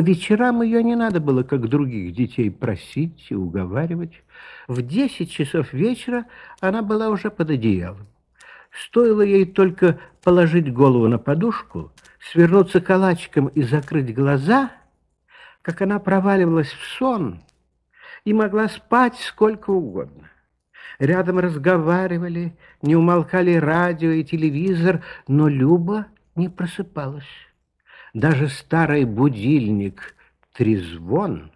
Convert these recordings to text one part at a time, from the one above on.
вечерам ее не надо было, как других детей, просить и уговаривать. В десять часов вечера она была уже под одеялом. Стоило ей только положить голову на подушку, свернуться калачиком и закрыть глаза, как она проваливалась в сон и могла спать сколько угодно. Рядом разговаривали, не умолкали радио и телевизор, но Люба не просыпалась. Даже старый будильник «Трезвон»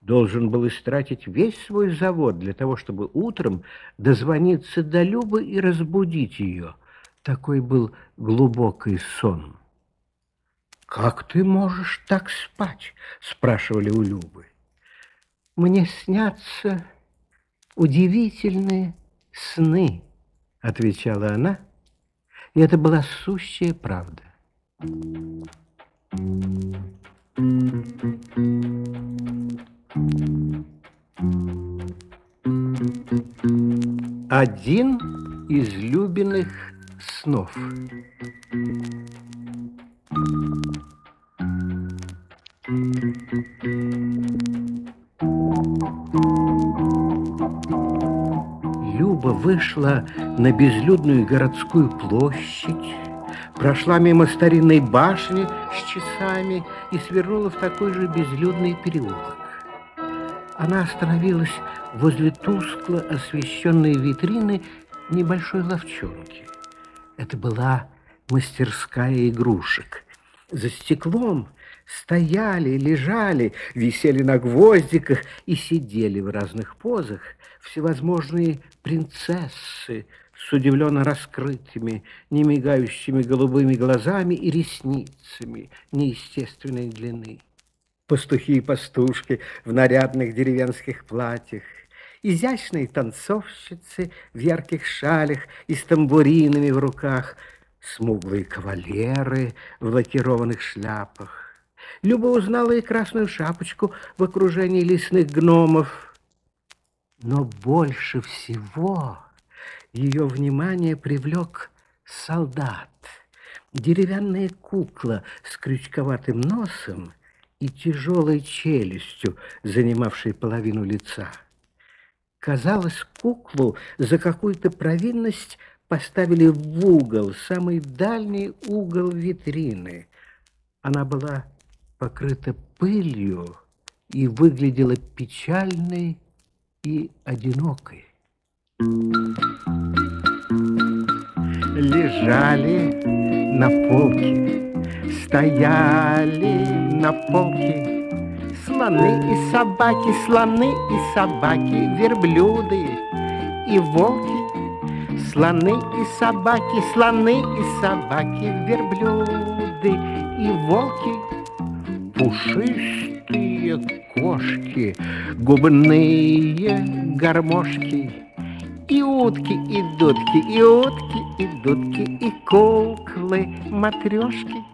должен был истратить весь свой завод для того, чтобы утром дозвониться до Любы и разбудить ее. Такой был глубокий сон. «Как ты можешь так спать?» – спрашивали у Любы. «Мне снятся удивительные сны», – отвечала она, и это была сущая правда. Один из любимых снов. Люба вышла на безлюдную городскую площадь, прошла мимо старинной башни с часами и свернула в такой же безлюдный переулок. Она остановилась возле тускло освещенной витрины небольшой ловчонки. Это была мастерская игрушек. За стеклом стояли, лежали, висели на гвоздиках и сидели в разных позах всевозможные принцессы с удивленно раскрытыми, немигающими голубыми глазами и ресницами неестественной длины. Пастухи и пастушки в нарядных деревенских платьях, изящные танцовщицы в ярких шалях и с тамбуринами в руках, смуглые кавалеры в лакированных шляпах. Люба узнала и красную шапочку в окружении лесных гномов. Но больше всего ее внимание привлек солдат. Деревянная кукла с крючковатым носом и тяжелой челюстью, занимавшей половину лица. Казалось, куклу за какую-то провинность поставили в угол, самый дальний угол витрины. Она была покрыта пылью и выглядела печальной и одинокой. Лежали на полке, стояли на полке. Слоны и собаки, слоны и собаки, верблюды и волки. Слоны и собаки, слоны и собаки, верблюды и волки. Пушистые кошки, губные гармошки И утки, и дудки, и утки, и дудки, и куклы, матрешки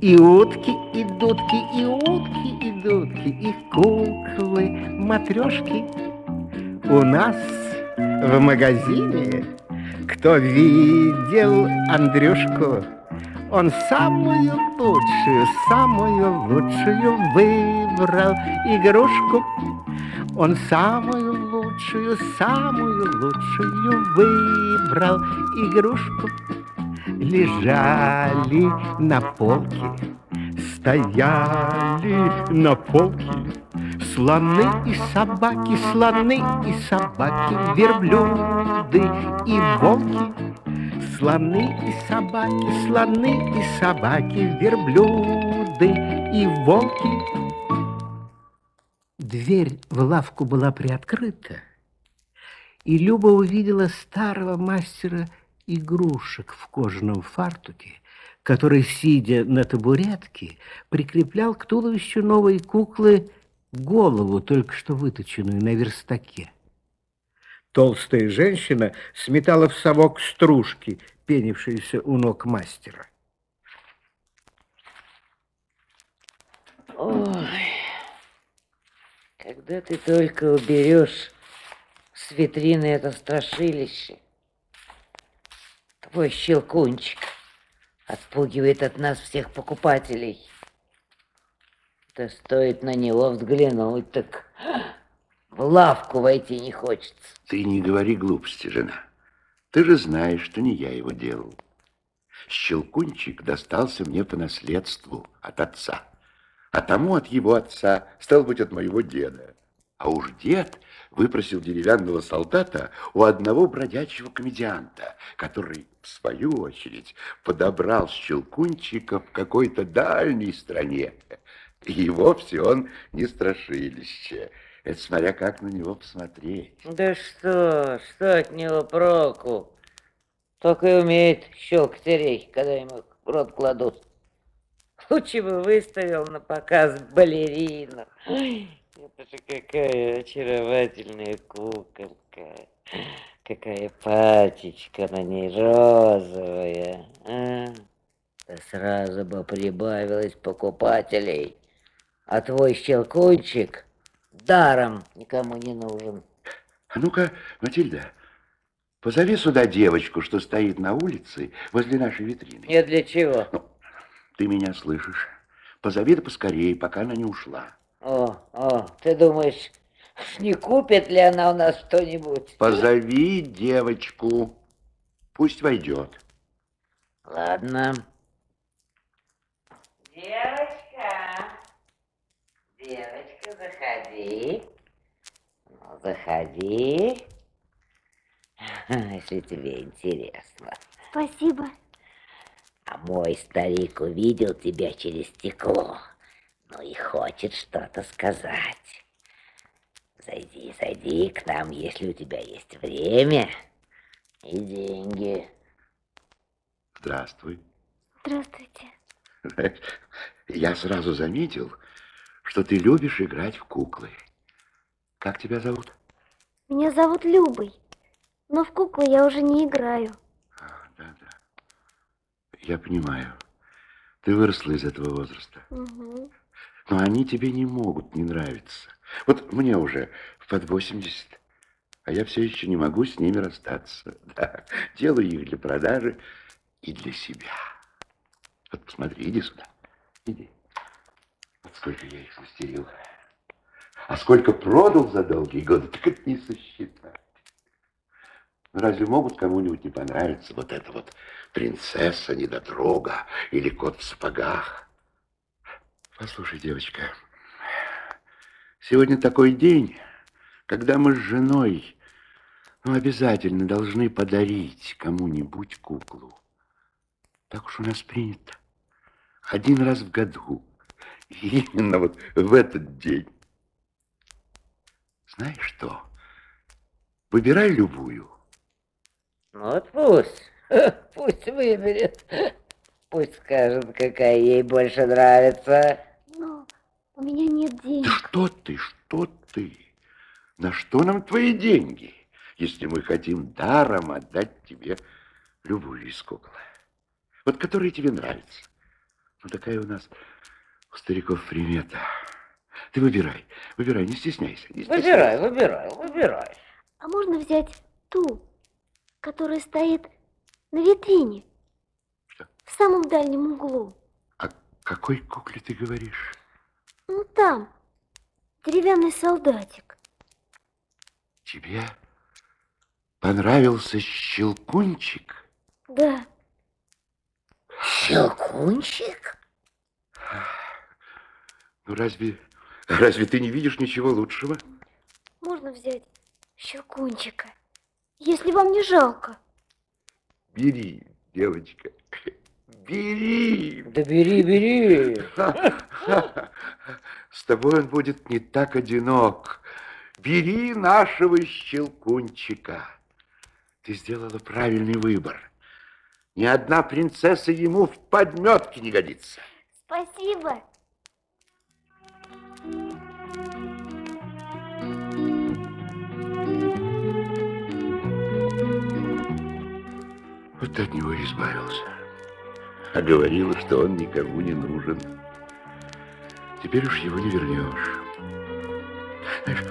И утки, и дудки, и утки, и дудки, и куклы, матрешки У нас в магазине кто видел Андрюшку, он самую лучшую, самую лучшую выбрал игрушку. Он самую лучшую, самую лучшую выбрал игрушку. Лежали на полке стояли на полке Слоны и собаки, слоны и собаки, верблюды и волки. Слоны и собаки, слоны и собаки, верблюды и волки. Дверь в лавку была приоткрыта, и Люба увидела старого мастера игрушек в кожаном фартуке, который, сидя на табуретке, прикреплял к туловищу новой куклы голову, только что выточенную на верстаке. Толстая женщина сметала в совок стружки, пенившиеся у ног мастера. Ой, когда ты только уберешь с витрины это страшилище, твой щелкунчик отпугивает от нас всех покупателей. Да стоит на него взглянуть, так в лавку войти не хочется. Ты не говори глупости, жена. Ты же знаешь, что не я его делал. Щелкунчик достался мне по наследству от отца. А тому от его отца, стал быть, от моего деда. А уж дед выпросил деревянного солдата у одного бродячего комедианта, который, в свою очередь, подобрал щелкунчика в какой-то дальней стране. И вовсе он не страшилище. Это смотря как на него посмотреть. Да что, что от него проку? Только и умеет щелкать орехи, когда ему в рот кладут. Лучше бы выставил на показ балерину. Это же какая очаровательная куколка. Какая патечка на ней розовая. А? Да сразу бы прибавилось покупателей. А твой щелкунчик даром никому не нужен. А ну-ка, Матильда, позови сюда девочку, что стоит на улице возле нашей витрины. Нет, для чего? Ну, ты меня слышишь. Позови да поскорее, пока она не ушла. О, о, ты думаешь, не купит ли она у нас что-нибудь? Позови девочку. Пусть войдет. Ладно. Девочка, девочка, заходи. Ну, заходи, если тебе интересно. Спасибо. А мой старик увидел тебя через стекло, ну и хочет что-то сказать. Зайди, зайди к нам, если у тебя есть время и деньги. Здравствуй. Здравствуйте. Я сразу заметил, что ты любишь играть в куклы. Как тебя зовут? Меня зовут Любой, но в куклы я уже не играю. Я понимаю. Ты выросла из этого возраста. Угу. Но они тебе не могут не нравиться. Вот мне уже под 80, а я все еще не могу с ними расстаться. Да, делаю их для продажи и для себя. Вот посмотри, иди сюда. Иди. Вот сколько я их смастерил. А сколько продал за долгие годы, так это не сосчитать. Разве могут кому-нибудь не понравиться вот эта вот принцесса недотрога или кот в сапогах? Послушай, девочка, сегодня такой день, когда мы с женой ну, обязательно должны подарить кому-нибудь куклу. Так уж у нас принято. Один раз в году. Именно вот в этот день. Знаешь что? Выбирай любую. Вот пусть, пусть выберет. Пусть скажет, какая ей больше нравится. Но у меня нет Да денег. что ты, что ты? На что нам твои деньги, если мы хотим даром отдать тебе любую из кукол? Вот которая тебе нравится. Ну, такая у нас у стариков примета. Ты выбирай, выбирай, не стесняйся. Не стесняйся. Выбирай, выбирай, выбирай. А можно взять ту, которая стоит на витрине? Что? В самом дальнем углу. О какой кукле ты говоришь? Ну там, деревянный солдатик. Тебе понравился щелкунчик? Да, Щелкунчик? Ну, разве, разве ты не видишь ничего лучшего? Можно взять щелкунчика, если вам не жалко. Бери, девочка, бери. Да бери, бери. С тобой он будет не так одинок. Бери нашего щелкунчика. Ты сделала правильный выбор. Ни одна принцесса ему в подметке не годится. Спасибо. Вот от него избавился. А говорила, что он никому не нужен. Теперь уж его не вернешь. Знаешь,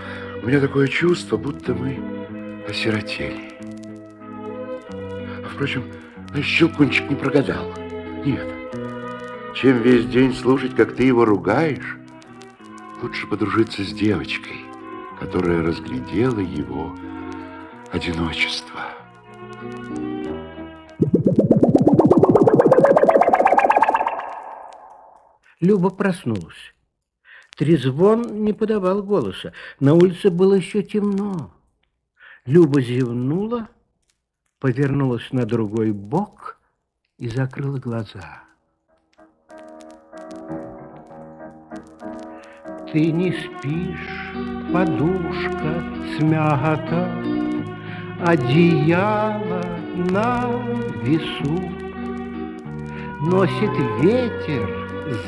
у меня такое чувство, будто мы осиротели. А впрочем, Щелкунчик не прогадал. Нет. Чем весь день слушать, как ты его ругаешь, лучше подружиться с девочкой, которая разглядела его одиночество. Люба проснулась. Трезвон не подавал голоса. На улице было еще темно. Люба зевнула, повернулась на другой бок и закрыла глаза. Ты не спишь, подушка смята, Одеяло на весу. Носит ветер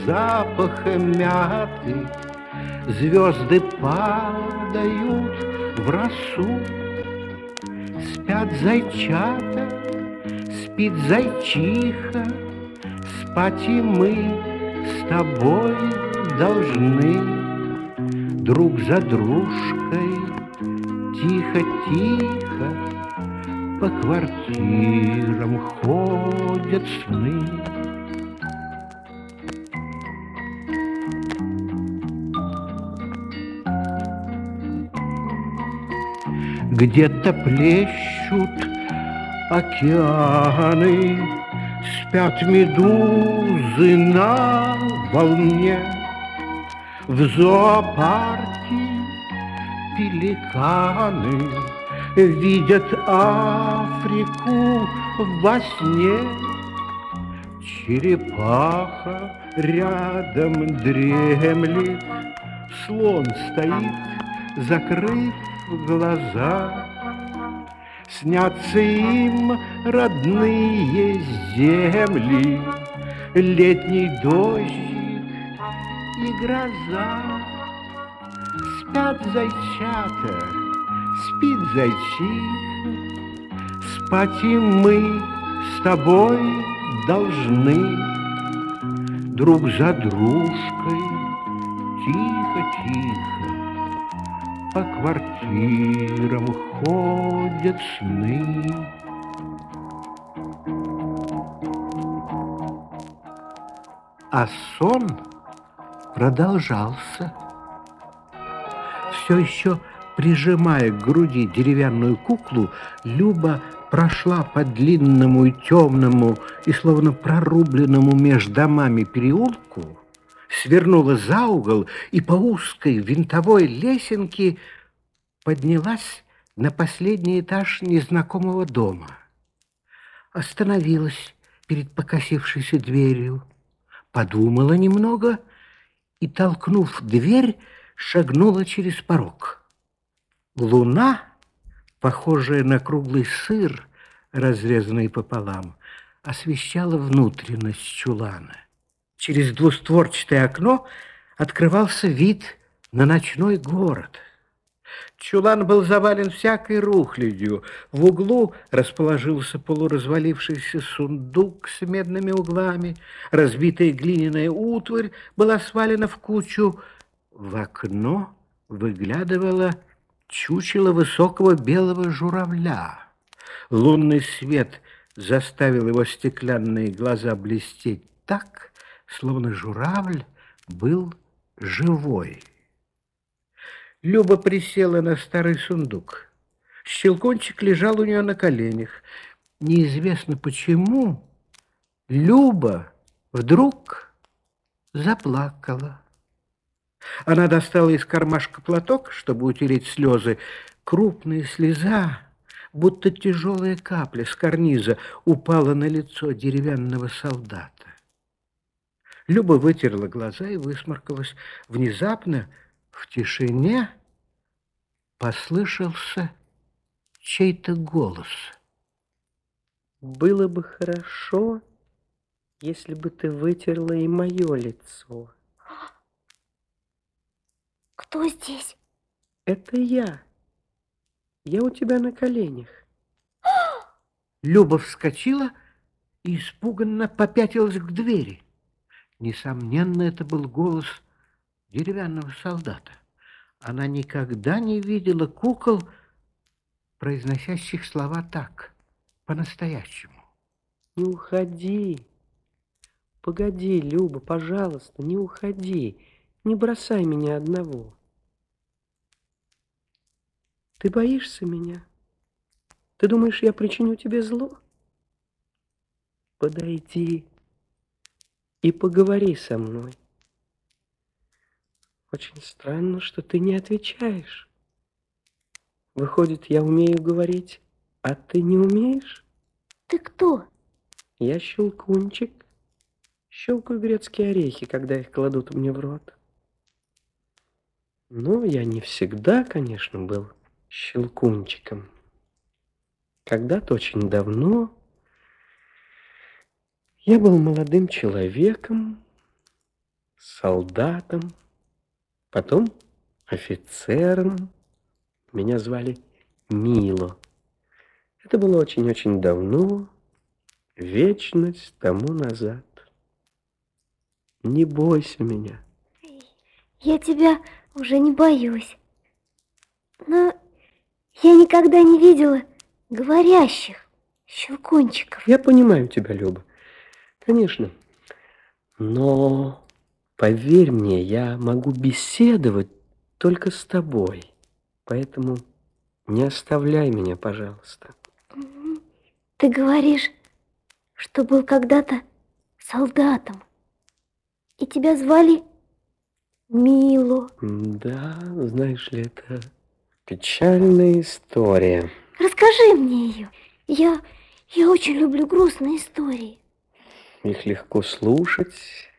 запахом мяты, Звезды падают в росу. Спят зайчата, спит зайчиха, Спать и мы с тобой должны Друг за дружкой тихо-тихо По квартирам ходят сны. Где-то плещут океаны, Спят медузы на волне. В зоопарке пеликаны Видят Африку во сне. Черепаха рядом дремлет, Слон стоит, закрыв глаза. Снятся им родные земли, Летний дождик и гроза. Спят зайчата, спит зайчиха, Спать и мы с тобой должны Друг за дружкой тихо-тихо по квартирам ходят сны. А сон продолжался. Все еще прижимая к груди деревянную куклу, Люба прошла по длинному и темному и словно прорубленному между домами переулку, свернула за угол и по узкой винтовой лесенке поднялась на последний этаж незнакомого дома. Остановилась перед покосившейся дверью, подумала немного и, толкнув дверь, шагнула через порог. Луна, похожая на круглый сыр, разрезанный пополам, освещала внутренность чулана. Через двустворчатое окно открывался вид на ночной город. Чулан был завален всякой рухлядью. В углу расположился полуразвалившийся сундук с медными углами. Разбитая глиняная утварь была свалена в кучу. В окно выглядывало чучело высокого белого журавля. Лунный свет заставил его стеклянные глаза блестеть так, словно журавль был живой. Люба присела на старый сундук. Щелкунчик лежал у нее на коленях. Неизвестно почему Люба вдруг заплакала. Она достала из кармашка платок, чтобы утереть слезы. Крупная слеза, будто тяжелая капля с карниза, упала на лицо деревянного солдата. Люба вытерла глаза и высморкалась. Внезапно в тишине послышался чей-то голос. Было бы хорошо, если бы ты вытерла и мое лицо. Кто здесь? Это я. Я у тебя на коленях. Люба вскочила и испуганно попятилась к двери. Несомненно, это был голос деревянного солдата. Она никогда не видела кукол, произносящих слова так, по-настоящему. Не уходи. Погоди, Люба, пожалуйста, не уходи. Не бросай меня одного. Ты боишься меня? Ты думаешь, я причиню тебе зло? Подойди и поговори со мной. Очень странно, что ты не отвечаешь. Выходит, я умею говорить, а ты не умеешь? Ты кто? Я щелкунчик. Щелкаю грецкие орехи, когда их кладут мне в рот. Но я не всегда, конечно, был щелкунчиком. Когда-то очень давно я был молодым человеком, солдатом, потом офицером. Меня звали Мило. Это было очень-очень давно, вечность тому назад. Не бойся меня. Я тебя уже не боюсь. Но я никогда не видела говорящих щелкунчиков. Я понимаю тебя, Люба. Конечно. Но поверь мне, я могу беседовать только с тобой. Поэтому не оставляй меня, пожалуйста. Ты говоришь, что был когда-то солдатом. И тебя звали Мило. Да, знаешь ли, это печальная история. Расскажи мне ее. Я, я очень люблю грустные истории. Их легко слушать,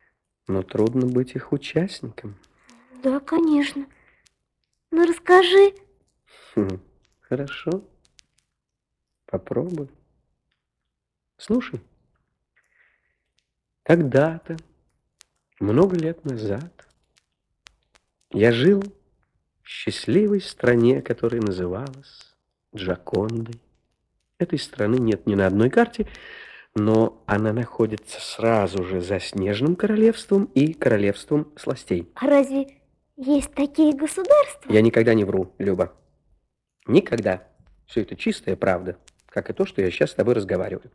но трудно быть их участником. Да, конечно. Но расскажи. Хм, хорошо. Попробуй. Слушай. Когда-то, много лет назад, я жил в счастливой стране, которая называлась Джакондой. Этой страны нет ни на одной карте, но она находится сразу же за Снежным королевством и королевством сластей. А разве есть такие государства? Я никогда не вру, Люба. Никогда. Все это чистая правда, как и то, что я сейчас с тобой разговариваю.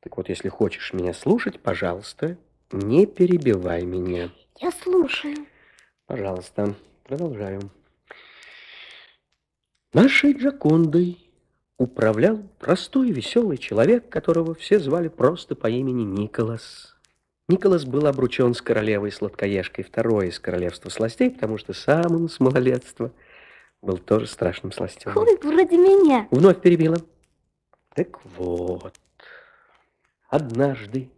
Так вот, если хочешь меня слушать, пожалуйста, не перебивай меня. Я слушаю. Пожалуйста, продолжаем. Нашей Джакондой управлял простой веселый человек, которого все звали просто по имени Николас. Николас был обручен с королевой сладкоежкой второй из королевства сластей, потому что сам он с малолетства был тоже страшным сластем. Ой, вроде меня. Вновь перебила. Так вот, однажды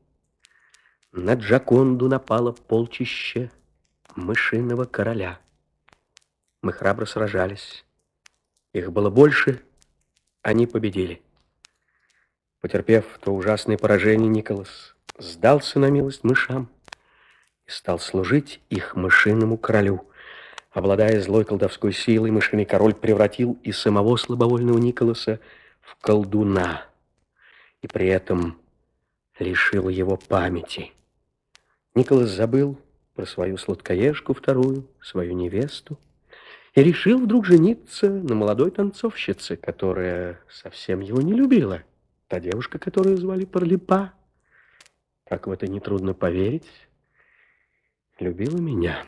на Джаконду напало полчище мышиного короля. Мы храбро сражались. Их было больше, они победили. Потерпев то ужасное поражение, Николас сдался на милость мышам и стал служить их мышиному королю. Обладая злой колдовской силой, мышиный король превратил и самого слабовольного Николаса в колдуна, и при этом лишил его памяти. Николас забыл про свою сладкоежку вторую, свою невесту, и решил вдруг жениться на молодой танцовщице, которая совсем его не любила. Та девушка, которую звали Парлипа, как в это нетрудно поверить, любила меня.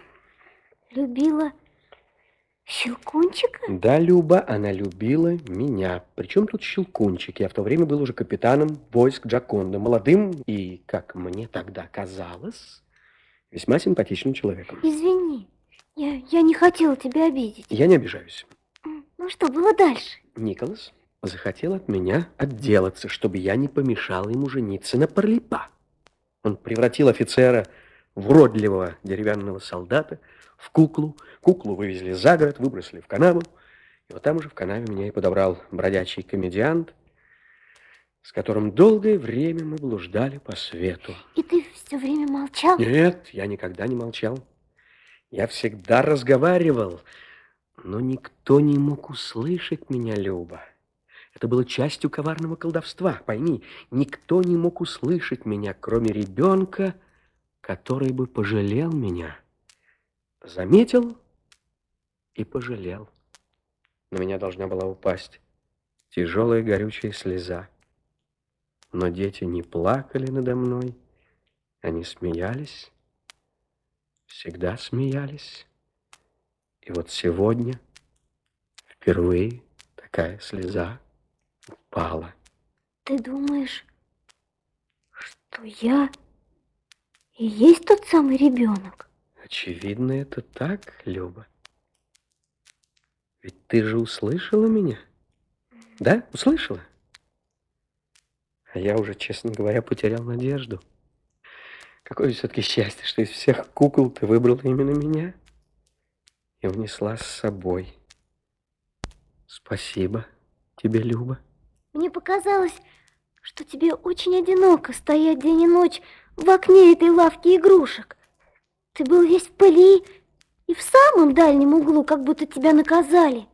Любила Щелкунчика? Да, Люба, она любила меня. Причем тут Щелкунчик? Я в то время был уже капитаном войск Джаконда, молодым и, как мне тогда казалось, весьма симпатичным человеком. Извини, Я, я не хотела тебя обидеть. Я не обижаюсь. Ну что было дальше? Николас захотел от меня отделаться, чтобы я не помешал ему жениться на Парлипа. Он превратил офицера в уродливого деревянного солдата, в куклу. Куклу вывезли за город, выбросили в канаву. И вот там уже в канаве меня и подобрал бродячий комедиант, с которым долгое время мы блуждали по свету. И ты все время молчал? Нет, я никогда не молчал. Я всегда разговаривал, но никто не мог услышать меня, Люба. Это было частью коварного колдовства. Пойми, никто не мог услышать меня, кроме ребенка, который бы пожалел меня. Заметил и пожалел. На меня должна была упасть тяжелая горючая слеза. Но дети не плакали надо мной, они смеялись, всегда смеялись. И вот сегодня впервые такая слеза упала. Ты думаешь, что я и есть тот самый ребенок? Очевидно, это так, Люба. Ведь ты же услышала меня? Да, услышала? А я уже, честно говоря, потерял надежду. Какое все-таки счастье, что из всех кукол ты выбрала именно меня и унесла с собой. Спасибо тебе, Люба. Мне показалось, что тебе очень одиноко стоять день и ночь в окне этой лавки игрушек. Ты был весь в пыли и в самом дальнем углу, как будто тебя наказали.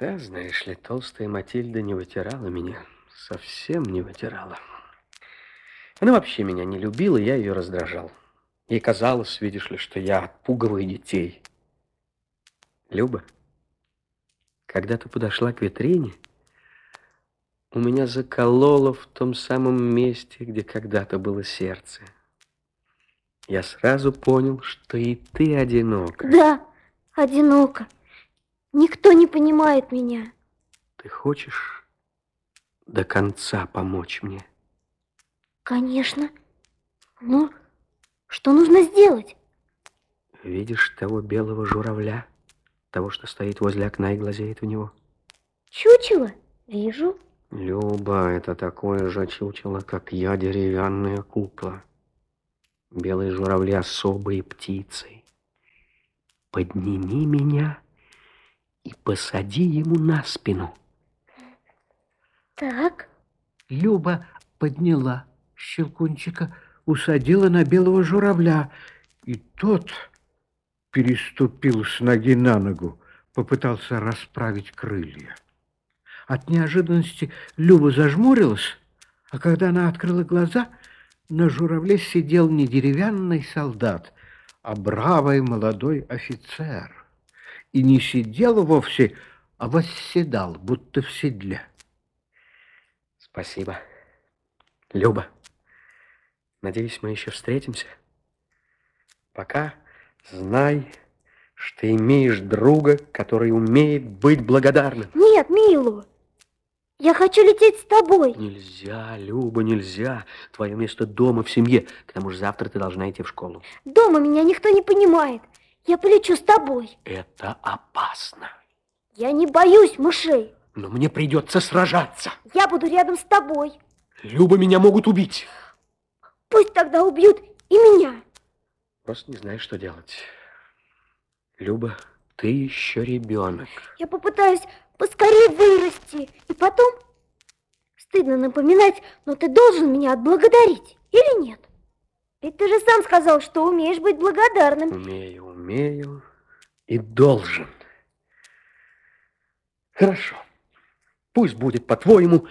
Да, знаешь ли, толстая Матильда не вытирала меня. Совсем не вытирала. Она вообще меня не любила, я ее раздражал. Ей казалось, видишь ли, что я отпугиваю детей. Люба, когда ты подошла к витрине, у меня закололо в том самом месте, где когда-то было сердце. Я сразу понял, что и ты одинока. Да, одиноко. Никто не понимает меня. Ты хочешь до конца помочь мне? Конечно. Ну, что нужно сделать? Видишь того белого журавля? Того, что стоит возле окна и глазеет в него? Чучело? Вижу. Люба, это такое же чучело, как я, деревянная кукла. Белые журавли особые птицы. Подними меня и посади ему на спину. Так. Люба подняла Щелкунчика, усадила на белого журавля, и тот переступил с ноги на ногу, попытался расправить крылья. От неожиданности Люба зажмурилась, а когда она открыла глаза, на журавле сидел не деревянный солдат, а бравый молодой офицер. И не сидел вовсе, а восседал, будто в седле. Спасибо. Люба, надеюсь, мы еще встретимся. Пока знай, что имеешь друга, который умеет быть благодарным. Нет, Милу, я хочу лететь с тобой. Нельзя, Люба, нельзя. Твое место дома, в семье. К тому же завтра ты должна идти в школу. Дома меня никто не понимает. Я полечу с тобой. Это опасно. Я не боюсь мышей. Но мне придется сражаться. Я буду рядом с тобой. Люба, меня могут убить. Пусть тогда убьют и меня. Просто не знаю, что делать. Люба, ты еще ребенок. Я попытаюсь поскорее вырасти. И потом, стыдно напоминать, но ты должен меня отблагодарить, или нет? Ведь ты же сам сказал, что умеешь быть благодарным. Умею, умею и должен. Хорошо. Пусть будет по-твоему,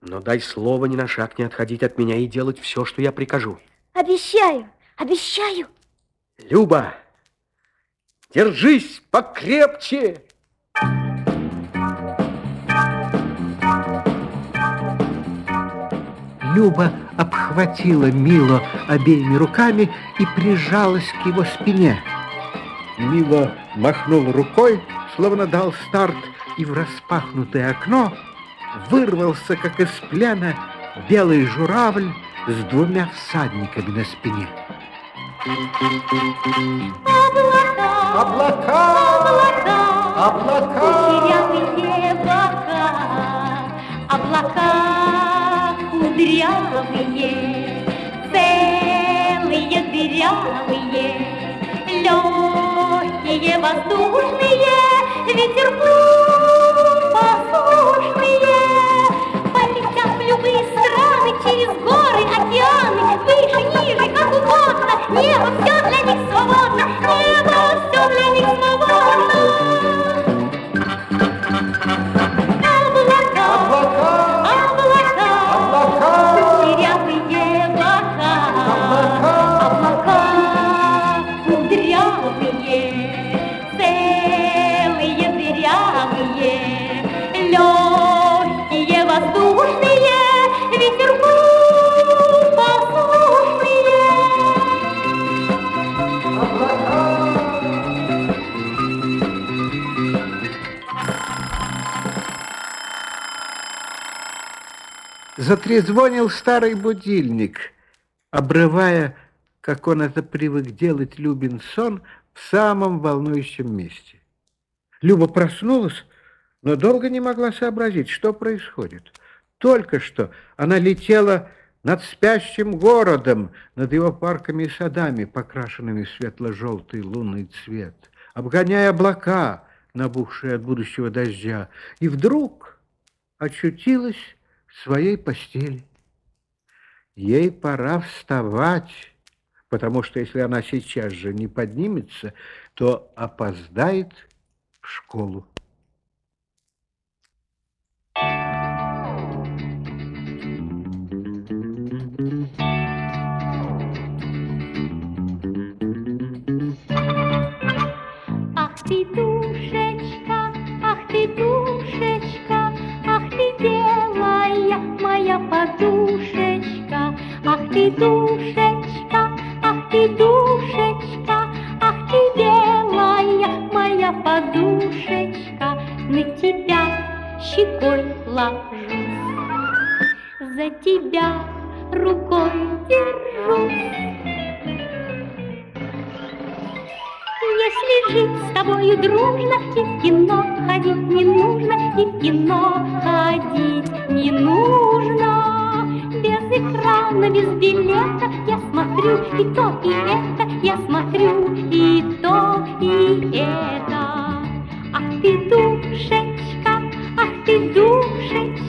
но дай слово ни на шаг не отходить от меня и делать все, что я прикажу. Обещаю, обещаю. Люба, держись покрепче. Люба обхватила Мило обеими руками и прижалась к его спине. Мило махнул рукой, словно дал старт, и в распахнутое окно вырвался, как из плена, белый журавль с двумя всадниками на спине. Облака Облака! облака, Облака! кучерявые бока, облака кудрявые, целые дырявые, легкие воздушные, ветерку небо все для них свободно, небо все для них свободно. Затрезвонил старый будильник, обрывая, как он это привык делать, Любин сон в самом волнующем месте. Люба проснулась, но долго не могла сообразить, что происходит. Только что она летела над спящим городом, над его парками и садами, покрашенными светло-желтый лунный цвет, обгоняя облака, набухшие от будущего дождя, и вдруг очутилась своей постели. Ей пора вставать, потому что если она сейчас же не поднимется, то опоздает в школу. Ах ты, душечка, моя подушечка, ах ты, душечка, ах ты, душечка, ах ты, белая моя подушечка, на тебя щекой ложусь, за тебя рукой держусь. Если жить с тобою дружно, и в кино ходить не нужно, и в кино ходить не нужно. Экрана, без билета я смотрю и то, и это, я смотрю и то, и это. Ах ты, душечка, ах ты, душечка,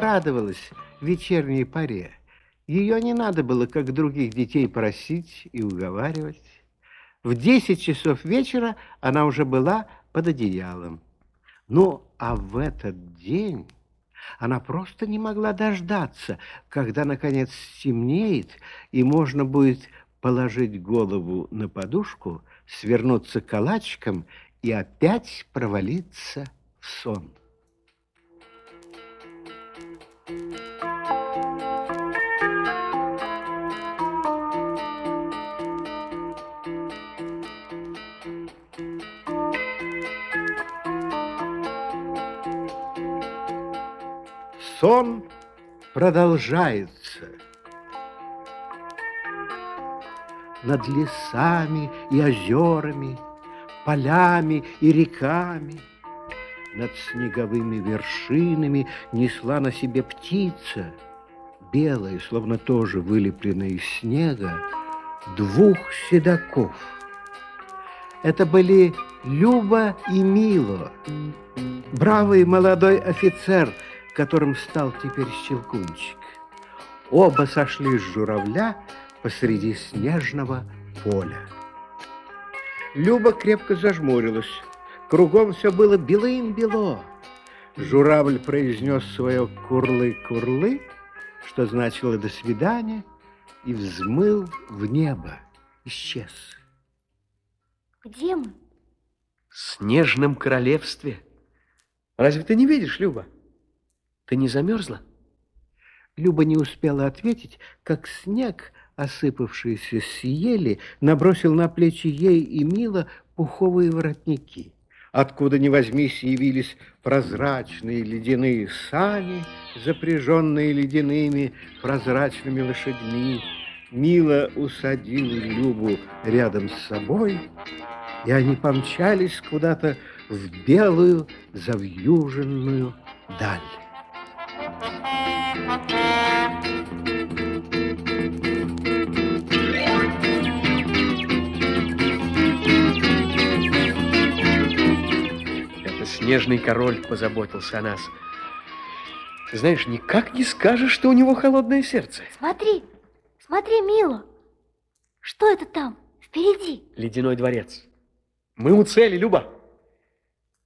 и всегда радовалась вечерней поре. Ее не надо было, как других детей, просить и уговаривать. В 10 часов вечера она уже была под одеялом. Ну, а в этот день она просто не могла дождаться, когда, наконец, стемнеет, и можно будет положить голову на подушку, свернуться калачиком и опять провалиться в сон. Сон продолжается. Над лесами и озерами, полями и реками – над снеговыми вершинами несла на себе птица, белая, словно тоже вылепленная из снега, двух седаков. Это были Люба и Мило, бравый молодой офицер, которым стал теперь Щелкунчик. Оба сошли с журавля посреди снежного поля. Люба крепко зажмурилась. Кругом все было белым-бело. Журавль произнес свое «курлы-курлы», что значило «до свидания», и взмыл в небо, исчез. Где мы? В снежном королевстве. Разве ты не видишь, Люба? Ты не замерзла? Люба не успела ответить, как снег, осыпавшийся с ели, набросил на плечи ей и Мила пуховые воротники. Откуда ни возьмись, явились прозрачные ледяные сани, запряженные ледяными прозрачными лошадьми. Мила усадила Любу рядом с собой, и они помчались куда-то в белую завьюженную даль. Снежный король позаботился о нас. Знаешь, никак не скажешь, что у него холодное сердце. Смотри, смотри, Мило. Что это там, впереди? Ледяной дворец. Мы у цели, Люба.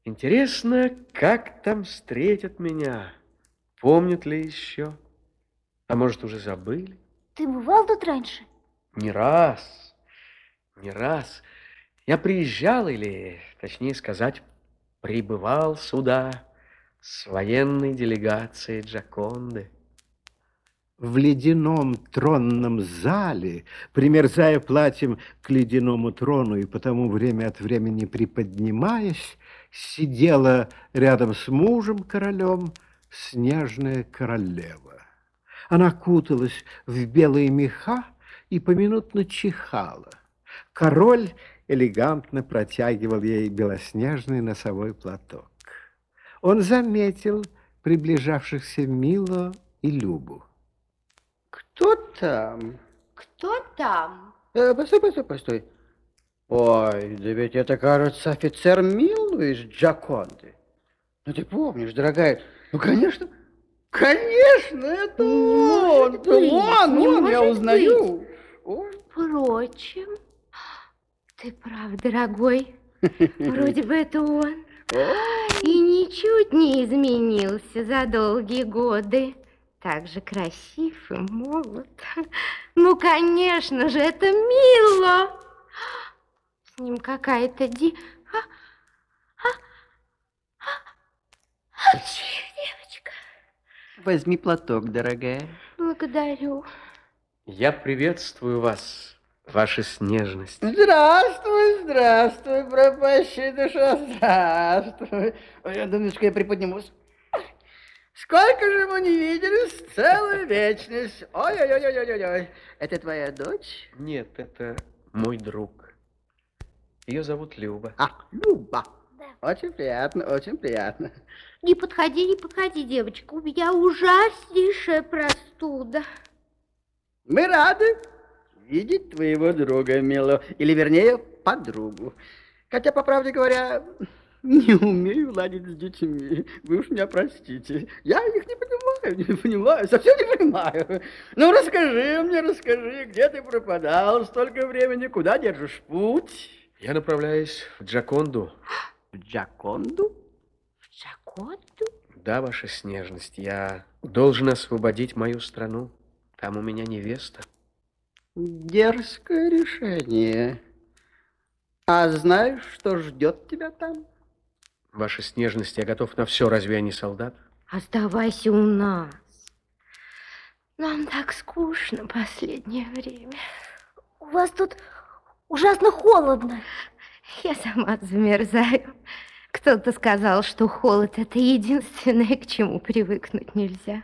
Интересно, как там встретят меня? Помнят ли еще? А может, уже забыли? Ты бывал тут раньше? Не раз, не раз. Я приезжал, или, точнее сказать, прибывал сюда с военной делегацией Джаконды. В ледяном тронном зале, примерзая платьем к ледяному трону и потому время от времени приподнимаясь, сидела рядом с мужем королем снежная королева. Она куталась в белые меха и поминутно чихала. Король элегантно протягивал ей белоснежный носовой платок. Он заметил приближавшихся Мило и Любу. Кто там? Кто там? Э, постой, постой, постой. Ой, да ведь это, кажется, офицер Милу из Джаконды. Ну, ты помнишь, дорогая, ну, конечно, конечно, это он, это быть, он, он, я может узнаю. О, Впрочем, ты прав, дорогой. Вроде бы это он. И ничуть не изменился за долгие годы. Так же красив и молод. Ну, конечно же, это мило. С ним какая-то ди... А, а, а, а, девочка? Возьми платок, дорогая. Благодарю. Я приветствую вас, ваша снежность. Здравствуй, здравствуй, пропащая душа, здравствуй. Ой, я думаю, что я приподнимусь. Сколько же мы не виделись? Целую вечность. Ой-ой-ой-ой-ой. Это твоя дочь? Нет, это мой друг. Ее зовут Люба. А, Люба. Да. Очень приятно, очень приятно. Не подходи, не подходи, девочка. У меня ужаснейшая простуда. Мы рады видеть твоего друга, Мило, или вернее, подругу. Хотя, по правде говоря, не умею ладить с детьми. Вы уж меня простите. Я их не понимаю, не понимаю, совсем не понимаю. Ну, расскажи мне, расскажи, где ты пропадал столько времени, куда держишь путь? Я направляюсь в Джаконду. В Джаконду? В Джаконду? Да, ваша снежность, я должен освободить мою страну. Там у меня невеста. Дерзкое решение. А знаешь, что ждет тебя там? Ваша снежность, я готов на все, разве я не солдат? Оставайся у нас. Нам так скучно последнее время. У вас тут ужасно холодно. Я сама замерзаю. Кто-то сказал, что холод – это единственное, к чему привыкнуть нельзя.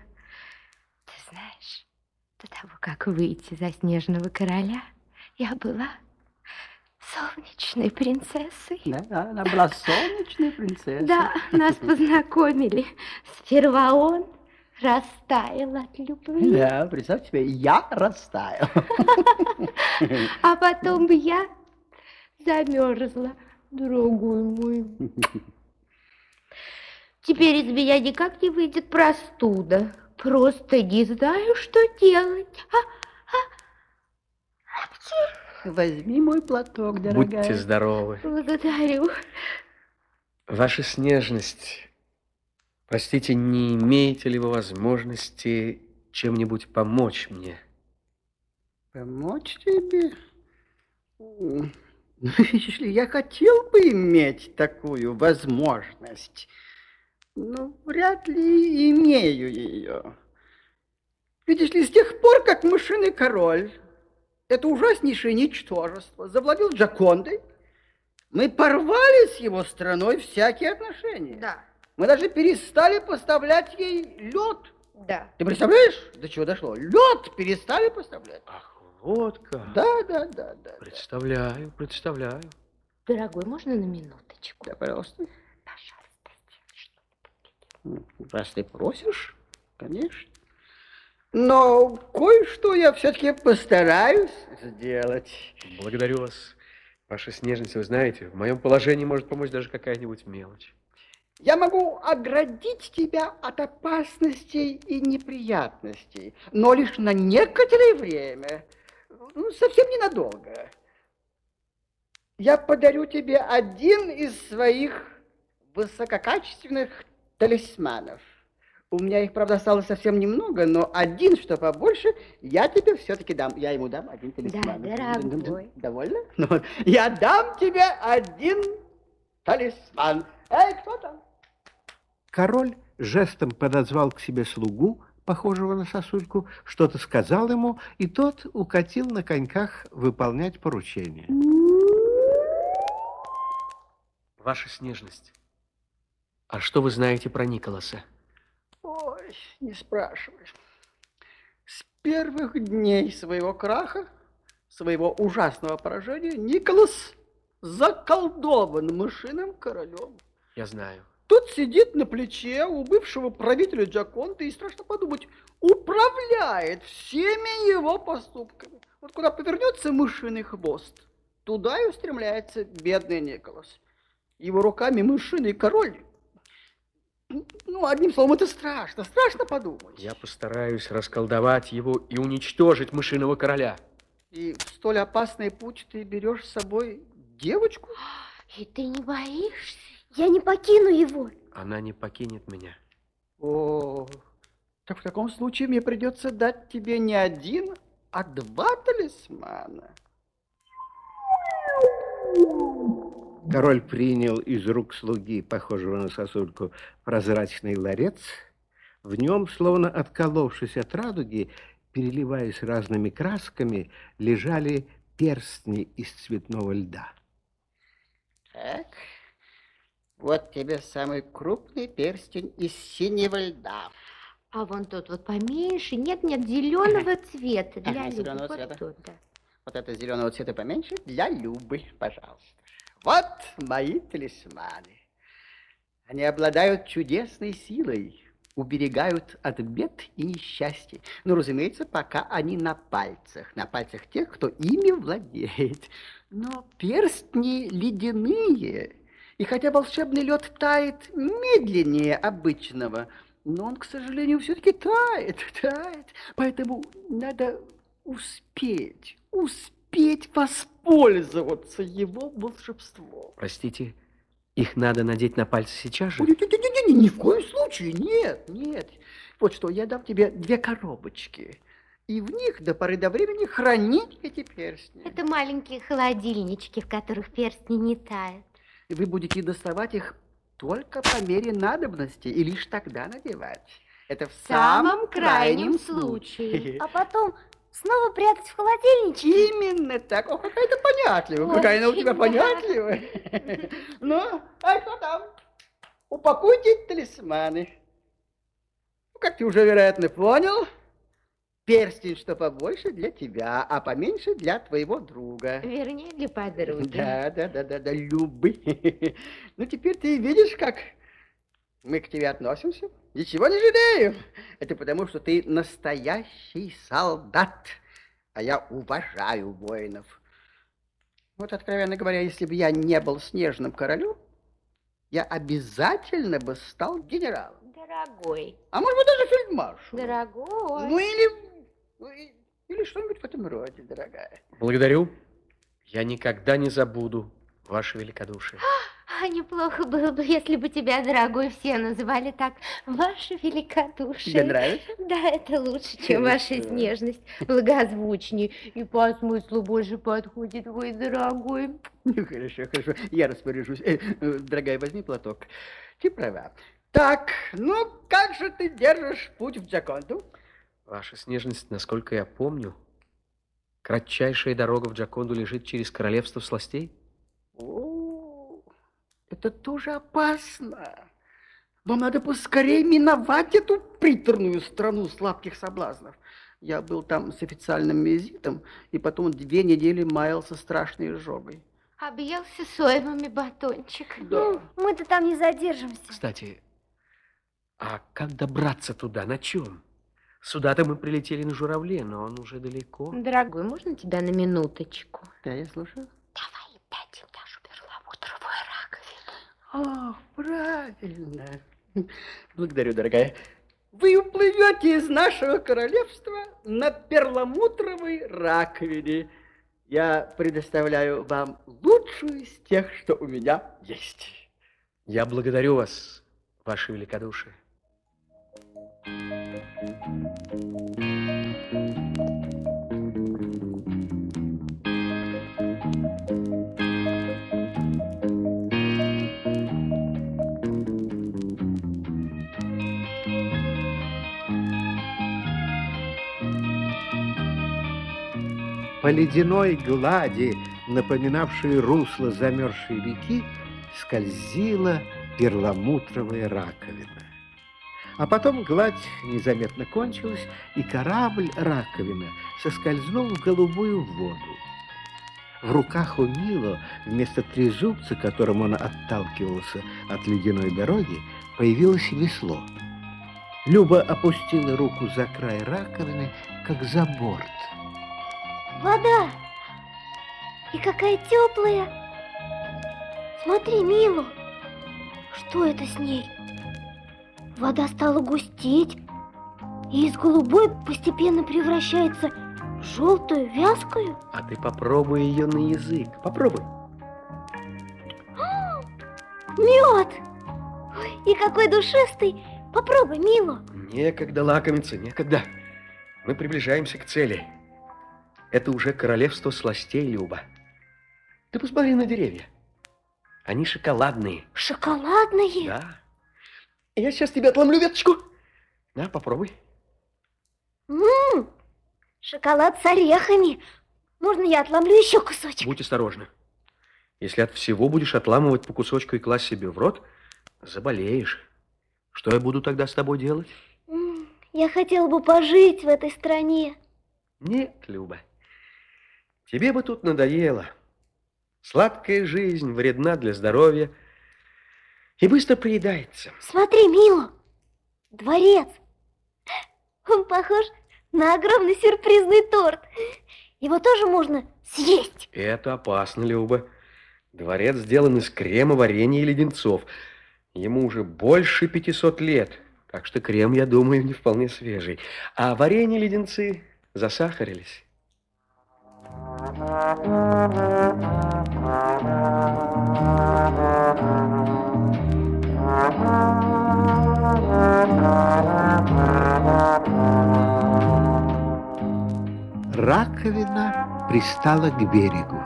Как выйти за снежного короля, я была солнечной принцессой. Да, она была солнечной принцессой. Да, нас познакомили. Сперва он растаял от любви, Да, представь себе, я растаял. а потом я замерзла, дорогой мой. Теперь из меня никак не выйдет простуда. Просто не знаю, что делать. А, Возьми мой платок, дорогая. Будьте здоровы. благодарю. Ваша снежность. Простите, не имеете ли вы возможности чем-нибудь помочь мне? Помочь тебе? Ну, видишь ли, я хотел бы иметь такую возможность, но вряд ли имею ее. Видишь ли, с тех пор, как мышиный король, это ужаснейшее ничтожество, завладел Джакондой, мы порвали с его страной всякие отношения. Да, Мы даже перестали поставлять ей лед. да. Ты представляешь, до чего дошло? Лед перестали поставлять. Ах, вот как. Да, да, да, да. Представляю, представляю. Дорогой, можно на минуточку? Да, пожалуйста. Ну, Раз ты просишь, конечно. Но кое-что я все-таки постараюсь сделать. Благодарю вас. Ваша снежность, вы знаете, в моем положении может помочь даже какая-нибудь мелочь. Я могу оградить тебя от опасностей и неприятностей, но лишь на некоторое время, ну, совсем ненадолго. Я подарю тебе один из своих высококачественных талисманов. У меня их, правда, осталось совсем немного, но один, что побольше, я тебе все-таки дам. Я ему дам один талисман. дорогой. Довольно? Ну, я дам тебе один талисман. Эй, кто там? Король жестом подозвал к себе слугу, похожего на сосульку, что-то сказал ему, и тот укатил на коньках выполнять поручение. Ваша снежность. А что вы знаете про Николаса? Ой, не спрашивай. С первых дней своего краха, своего ужасного поражения, Николас заколдован мышиным королем. Я знаю. Тут сидит на плече у бывшего правителя Джаконта и, страшно подумать, управляет всеми его поступками. Вот куда повернется мышиный хвост, туда и устремляется бедный Николас. Его руками мышиный король. Ну, одним словом, это страшно, страшно подумать. Я постараюсь расколдовать его и уничтожить мышиного короля. И в столь опасный путь ты берешь с собой девочку? И ты не боишься? Я не покину его. Она не покинет меня. О, так в таком случае мне придется дать тебе не один, а два талисмана. Король принял из рук слуги, похожего на сосульку, прозрачный ларец. В нем, словно отколовшись от радуги, переливаясь разными красками, лежали перстни из цветного льда. Так, вот тебе самый крупный перстень из синего льда. А вон тот вот поменьше. Нет, нет, зеленого цвета. Для Ага, зелёного Вот цвета. тот, да. Вот это зеленого цвета поменьше для Любы, пожалуйста. Вот мои талисманы. Они обладают чудесной силой, уберегают от бед и несчастья. Ну, разумеется, пока они на пальцах, на пальцах тех, кто ими владеет. Но перстни ледяные, и хотя волшебный лед тает медленнее обычного, но он, к сожалению, все-таки тает, тает. Поэтому надо успеть, успеть воспользоваться его волшебством. Простите, их надо надеть на пальцы сейчас же? Ой, Не-не-не, ни в коем случае, нет, нет. Вот что, я дам тебе две коробочки, и в них до поры до времени храни эти перстни. Это маленькие холодильнички, в которых перстни не тают. И вы будете доставать их только по мере надобности, и лишь тогда надевать. Это в В самом крайнем случае. А потом снова прятать в холодильничке. Именно так. О, какая ты понятливая. Какая она у тебя да. понятливая. Ну, а кто там? Упакуйте талисманы. Ну, Как ты уже, вероятно, понял, перстень, что побольше для тебя, а поменьше для твоего друга. Вернее, для подруги. Да, да, да, да, да, Любы. Ну, теперь ты видишь, как мы к тебе относимся. Ничего не жалею. Это потому, что ты настоящий солдат, а я уважаю воинов. Вот, откровенно говоря, если бы я не был снежным королем, я обязательно бы стал генералом. Дорогой, А может быть, даже фельдмаршалом. дорогой. Ну, или, ну, или что-нибудь в этом роде, дорогая. Благодарю. Я никогда не забуду ваше великодушие. А неплохо было бы, если бы тебя, дорогой, все называли так. Ваше великодушие. Тебе нравится? Да, это лучше, чем ваша снежность. Благозвучнее и по смыслу больше подходит, мой дорогой. Ну, хорошо, хорошо, я распоряжусь. Э, э, дорогая, возьми платок. Ты права. Так, ну как же ты держишь путь в Джаконду? Ваша снежность, насколько я помню, кратчайшая дорога в Джаконду лежит через королевство сластей? О, это тоже опасно. Вам надо поскорее миновать эту приторную страну сладких соблазнов. Я был там с официальным визитом, и потом две недели маялся страшной изжогой. Объелся соевыми батончиками. Да. Мы-то там не задержимся. Кстати, а как добраться туда? На чем? Сюда-то мы прилетели на журавле, но он уже далеко. Дорогой, можно тебя на минуточку? Да, я слушаю. Давай дадим нашу перламутровую раковину. А, правильно. Благодарю, дорогая. Вы уплывете из нашего королевства на перламутровой раковине. Я предоставляю вам лучшую из тех, что у меня есть. Я благодарю вас, ваше великодушие. По ледяной глади, напоминавшей русло замерзшей реки, скользила перламутровая раковина. А потом гладь незаметно кончилась, и корабль-раковина соскользнул в голубую воду. В руках у Мило вместо трезубца, которым он отталкивался от ледяной дороги, появилось весло. Люба опустила руку за край раковины, как за борт. Вода! И какая теплая! Смотри, Милу! Что это с ней? Вода стала густеть, и из голубой постепенно превращается в желтую, вязкую. А ты попробуй ее на язык. Попробуй. Мед! И какой душистый! Попробуй, Милу! Некогда лакомиться, некогда. Мы приближаемся к цели. Это уже королевство сластей, Люба. Ты посмотри на деревья. Они шоколадные. Шоколадные! Да. Я сейчас тебе отломлю веточку. На, попробуй. М, Шоколад с орехами! Можно я отломлю еще кусочек? Будь осторожна. Если от всего будешь отламывать по кусочку и класть себе в рот, заболеешь. Что я буду тогда с тобой делать? Я хотела бы пожить в этой стране. Нет, Люба. Тебе бы тут надоело. Сладкая жизнь вредна для здоровья и быстро приедается. Смотри, Мило, дворец. Он похож на огромный сюрпризный торт. Его тоже можно съесть. Это опасно, Люба. Дворец сделан из крема, варенья и леденцов. Ему уже больше 500 лет, так что крем, я думаю, не вполне свежий. А варенье и леденцы засахарились. Раковина пристала к берегу.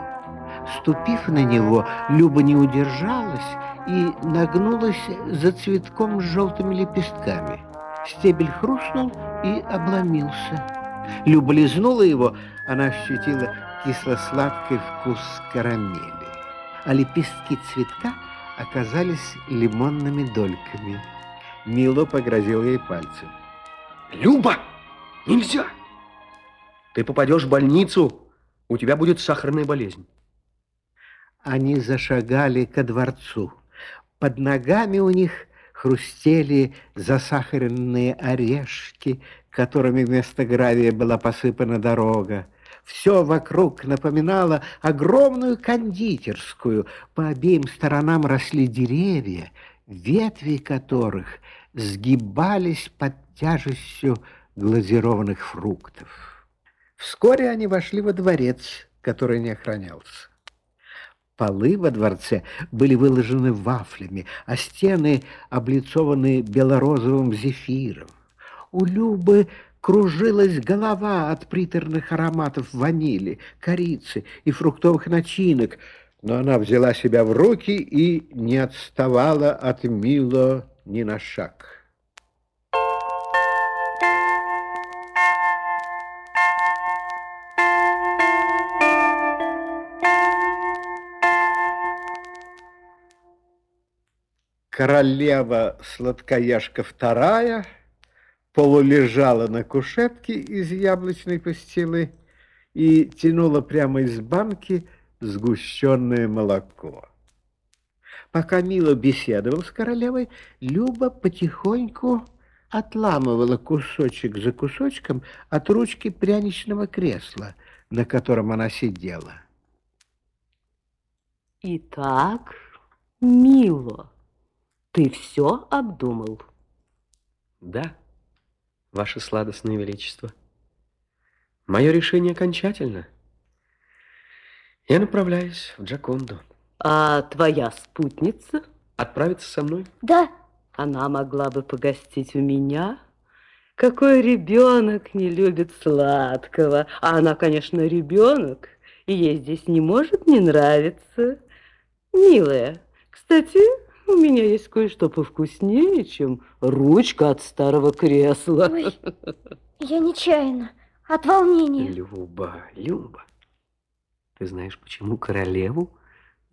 Ступив на него, Люба не удержалась и нагнулась за цветком с желтыми лепестками. Стебель хрустнул и обломился. Люба лизнула его, она ощутила кисло-сладкий вкус карамели. А лепестки цветка оказались лимонными дольками. Мило погрозил ей пальцем. Люба, нельзя! Ты попадешь в больницу, у тебя будет сахарная болезнь. Они зашагали ко дворцу. Под ногами у них хрустели засахаренные орешки, которыми вместо гравия была посыпана дорога. Все вокруг напоминало огромную кондитерскую. По обеим сторонам росли деревья, ветви которых сгибались под тяжестью глазированных фруктов. Вскоре они вошли во дворец, который не охранялся. Полы во дворце были выложены вафлями, а стены облицованы белорозовым зефиром. У Любы кружилась голова от приторных ароматов ванили, корицы и фруктовых начинок, но она взяла себя в руки и не отставала от Мило ни на шаг. Королева сладкоежка вторая полулежала на кушетке из яблочной пастилы и тянула прямо из банки сгущенное молоко. Пока Мила беседовал с королевой, Люба потихоньку отламывала кусочек за кусочком от ручки пряничного кресла, на котором она сидела. Итак, Мило, ты все обдумал? Да, ваше сладостное величество. Мое решение окончательно. Я направляюсь в Джаконду. А твоя спутница? Отправиться со мной? Да. Она могла бы погостить у меня? Какой ребенок не любит сладкого? А она, конечно, ребенок, и ей здесь не может не нравиться. Милая, кстати, у меня есть кое-что повкуснее, чем ручка от старого кресла. Ой, я нечаянно, от волнения. Люба, Люба, ты знаешь, почему королеву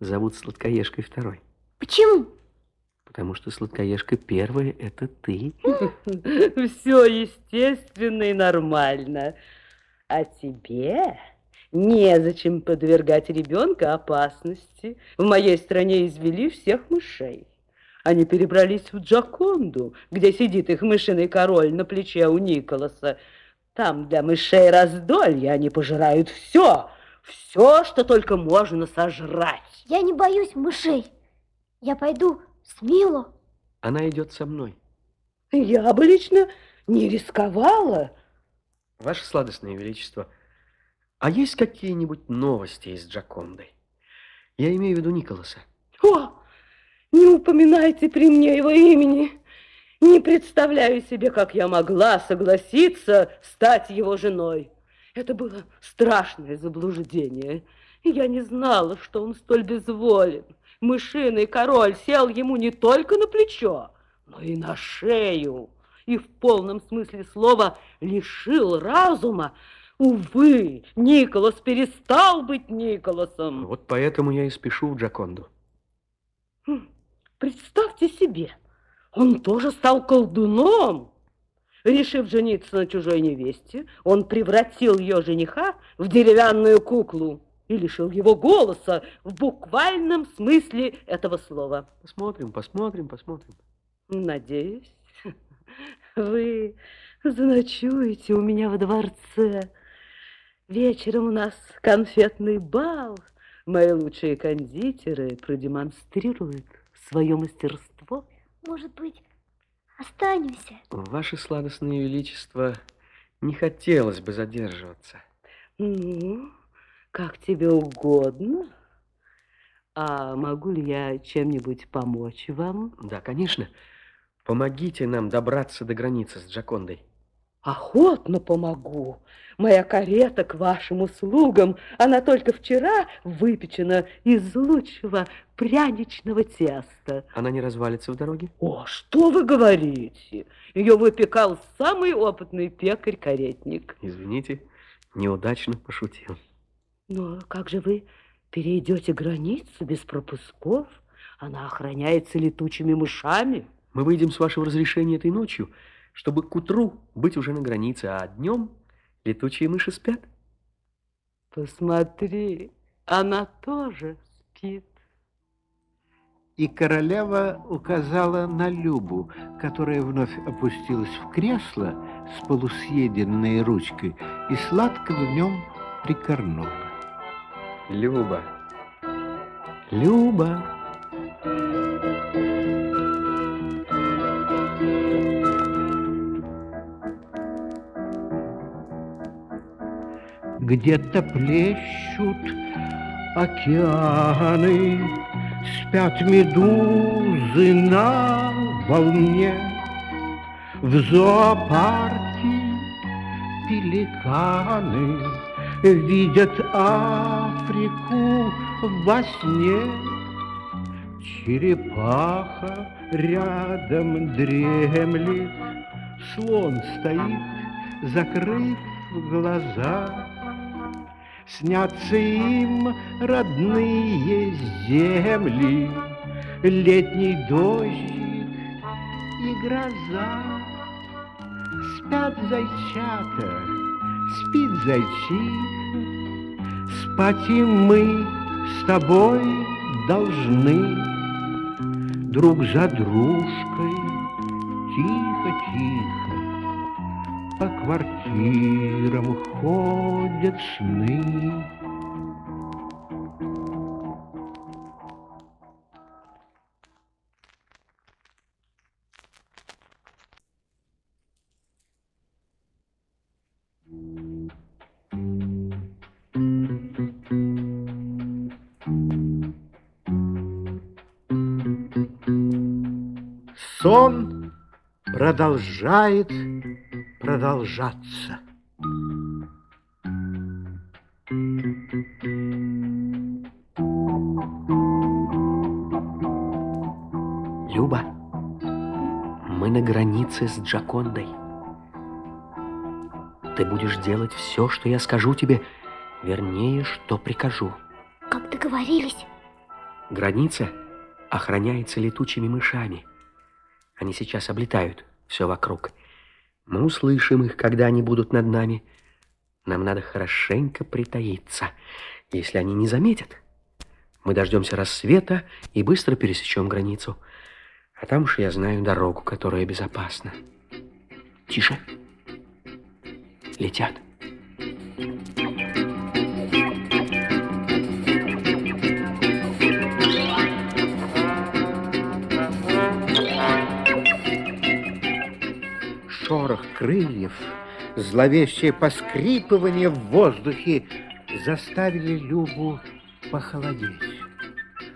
зовут сладкоежкой второй? Почему? Потому что сладкоежка первая – это ты. Все естественно и нормально. А тебе незачем подвергать ребенка опасности. В моей стране извели всех мышей. Они перебрались в Джаконду, где сидит их мышиный король на плече у Николаса. Там для мышей раздолье, они пожирают все, все, что только можно сожрать. Я не боюсь мышей. Я пойду с Мило. Она идет со мной. Я бы лично не рисковала. Ваше сладостное величество, а есть какие-нибудь новости из Джаконды? Я имею в виду Николаса. О, не упоминайте при мне его имени. Не представляю себе, как я могла согласиться стать его женой. Это было страшное заблуждение. Я не знала, что он столь безволен. Мышиный король сел ему не только на плечо, но и на шею. И в полном смысле слова лишил разума. Увы, Николас перестал быть Николасом. Вот поэтому я и спешу в Джаконду. Хм, представьте себе, он тоже стал колдуном. Решив жениться на чужой невесте, он превратил ее жениха в деревянную куклу и лишил его голоса в буквальном смысле этого слова. Посмотрим, посмотрим, посмотрим. Надеюсь, вы заночуете у меня во дворце. Вечером у нас конфетный бал. Мои лучшие кондитеры продемонстрируют свое мастерство. Может быть, останемся? Ваше сладостное величество, не хотелось бы задерживаться. Ну, как тебе угодно. А могу ли я чем-нибудь помочь вам? Да, конечно. Помогите нам добраться до границы с Джакондой. Охотно помогу. Моя карета к вашим услугам. Она только вчера выпечена из лучшего пряничного теста. Она не развалится в дороге? О, что вы говорите? Ее выпекал самый опытный пекарь-каретник. Извините, неудачно пошутил. Но как же вы перейдете границу без пропусков? Она охраняется летучими мышами. Мы выйдем с вашего разрешения этой ночью, чтобы к утру быть уже на границе, а днем летучие мыши спят. Посмотри, она тоже спит. И королева указала на Любу, которая вновь опустилась в кресло с полусъеденной ручкой и сладко в нем прикорнула. Люба, Люба. Где-то плещут океаны, Спят медузы на волне. В зоопарке пеликаны Видят Африку во сне. Черепаха рядом дремлет, Слон стоит, закрыв глаза. Снятся им родные земли, Летний дождик и гроза. Спят зайчата, спит зайчих, Спать и мы с тобой должны. Друг за дружкой, тихо-тихо, По квартирам ходят сны. Сон продолжает продолжаться. Люба, мы на границе с Джакондой. Ты будешь делать все, что я скажу тебе, вернее, что прикажу. Как договорились. Граница охраняется летучими мышами. Они сейчас облетают все вокруг. Мы услышим их, когда они будут над нами. Нам надо хорошенько притаиться. Если они не заметят, мы дождемся рассвета и быстро пересечем границу. А там уж я знаю дорогу, которая безопасна. Тише. Летят. Шорох крыльев, зловещее поскрипывание в воздухе заставили Любу похолодеть.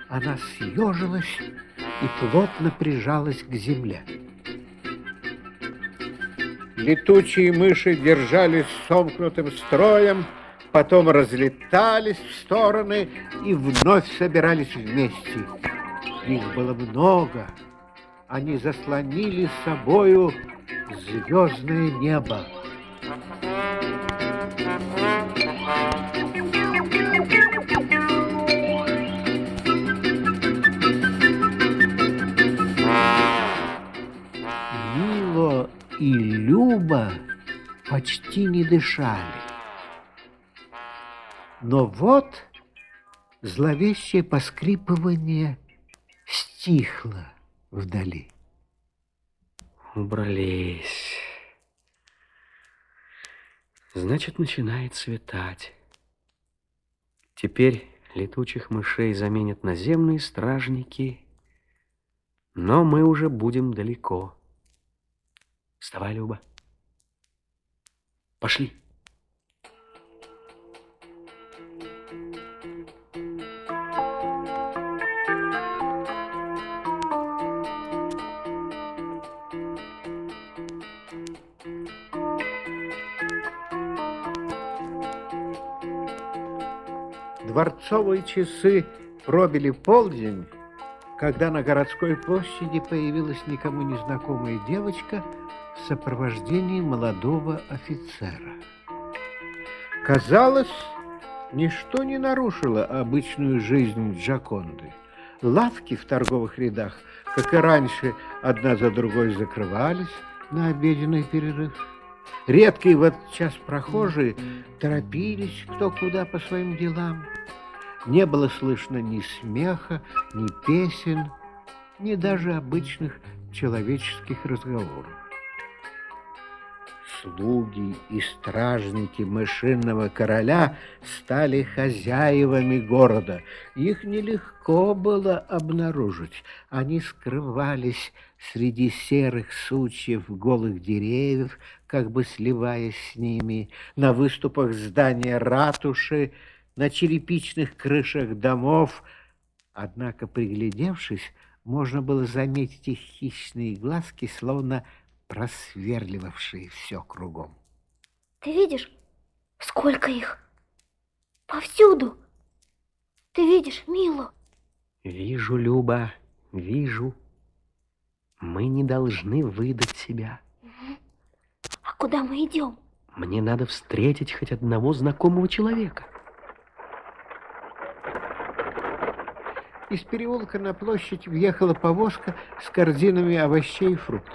Она съежилась и плотно прижалась к земле. Летучие мыши держались сомкнутым строем, потом разлетались в стороны и вновь собирались вместе. Их было много. Они заслонили собою звездное небо. Мило и Люба почти не дышали. Но вот зловещее поскрипывание стихло вдали. Убрались. Значит, начинает светать. Теперь летучих мышей заменят наземные стражники, но мы уже будем далеко. Вставай, Люба. Пошли. Дворцовые часы пробили полдень, когда на городской площади появилась никому незнакомая девочка в сопровождении молодого офицера. Казалось, ничто не нарушило обычную жизнь Джаконды. Лавки в торговых рядах, как и раньше, одна за другой закрывались на обеденный перерыв. Редкие в этот час прохожие торопились кто куда по своим делам. Не было слышно ни смеха, ни песен, ни даже обычных человеческих разговоров. Слуги и стражники мышиного короля стали хозяевами города. Их нелегко было обнаружить. Они скрывались среди серых сучьев голых деревьев, как бы сливаясь с ними, на выступах здания ратуши, на черепичных крышах домов. Однако, приглядевшись, можно было заметить их хищные глазки, словно просверливавшие все кругом. Ты видишь, сколько их? Повсюду. Ты видишь Милу? Вижу, Люба, вижу. Мы не должны выдать себя. Куда мы идем? Мне надо встретить хоть одного знакомого человека. Из переулка на площадь въехала повозка с корзинами овощей и фруктов.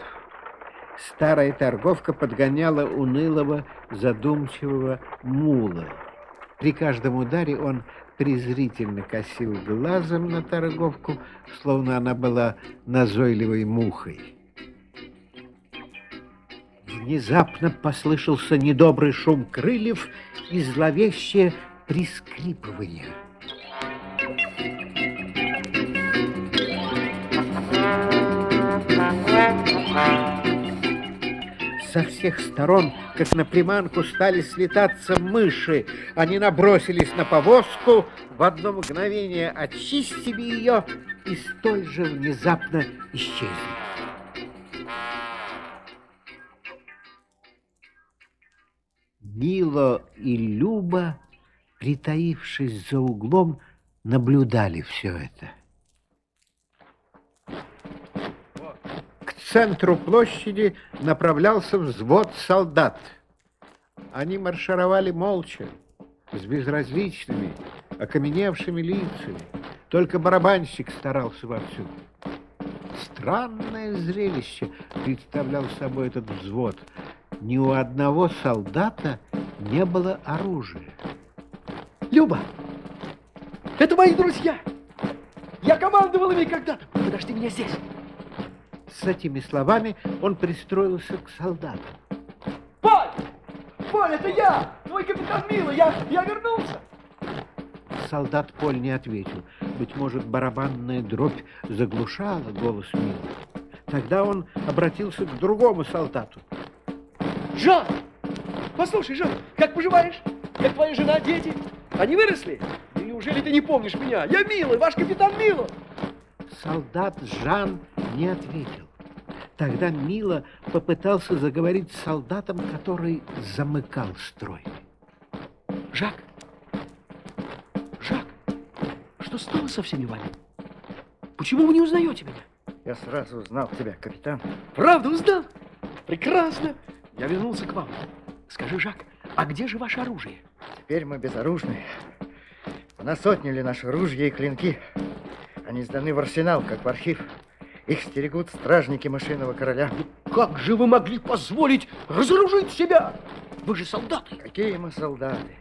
Старая торговка подгоняла унылого, задумчивого мула. При каждом ударе он презрительно косил глазом на торговку, словно она была назойливой мухой. Внезапно послышался недобрый шум крыльев и зловещее прискрипывание. Со всех сторон, как на приманку, стали слетаться мыши. Они набросились на повозку, в одно мгновение очистили ее и столь же внезапно исчезли. Мило и Люба, притаившись за углом, наблюдали все это. К центру площади направлялся взвод солдат. Они маршировали молча, с безразличными, окаменевшими лицами. Только барабанщик старался вовсю. Странное зрелище представлял собой этот взвод. Ни у одного солдата не было оружия. Люба, это мои друзья. Я командовал ими когда-то. Подожди меня здесь. С этими словами он пристроился к солдатам. Поль! Поль, это я! Твой капитан Мила! Я, я вернулся! Солдат Поль не ответил. Быть может, барабанная дробь заглушала голос Милы. Тогда он обратился к другому солдату. Жан! Послушай, Жан, как поживаешь? Как твоя жена, дети? Они выросли? И неужели ты не помнишь меня? Я Мила, ваш капитан Мила! Солдат Жан не ответил. Тогда Мила попытался заговорить с солдатом, который замыкал строй. Жак! Жак! Что стало со всеми вами? Почему вы не узнаете меня? Я сразу узнал тебя, капитан. Правда узнал? Прекрасно! Я вернулся к вам. Скажи, Жак, а где же ваше оружие? Теперь мы безоружные. У нас отняли наши ружья и клинки. Они сданы в арсенал, как в архив. Их стерегут стражники машинного короля. Как же вы могли позволить разоружить себя? Вы же солдаты. Какие мы солдаты?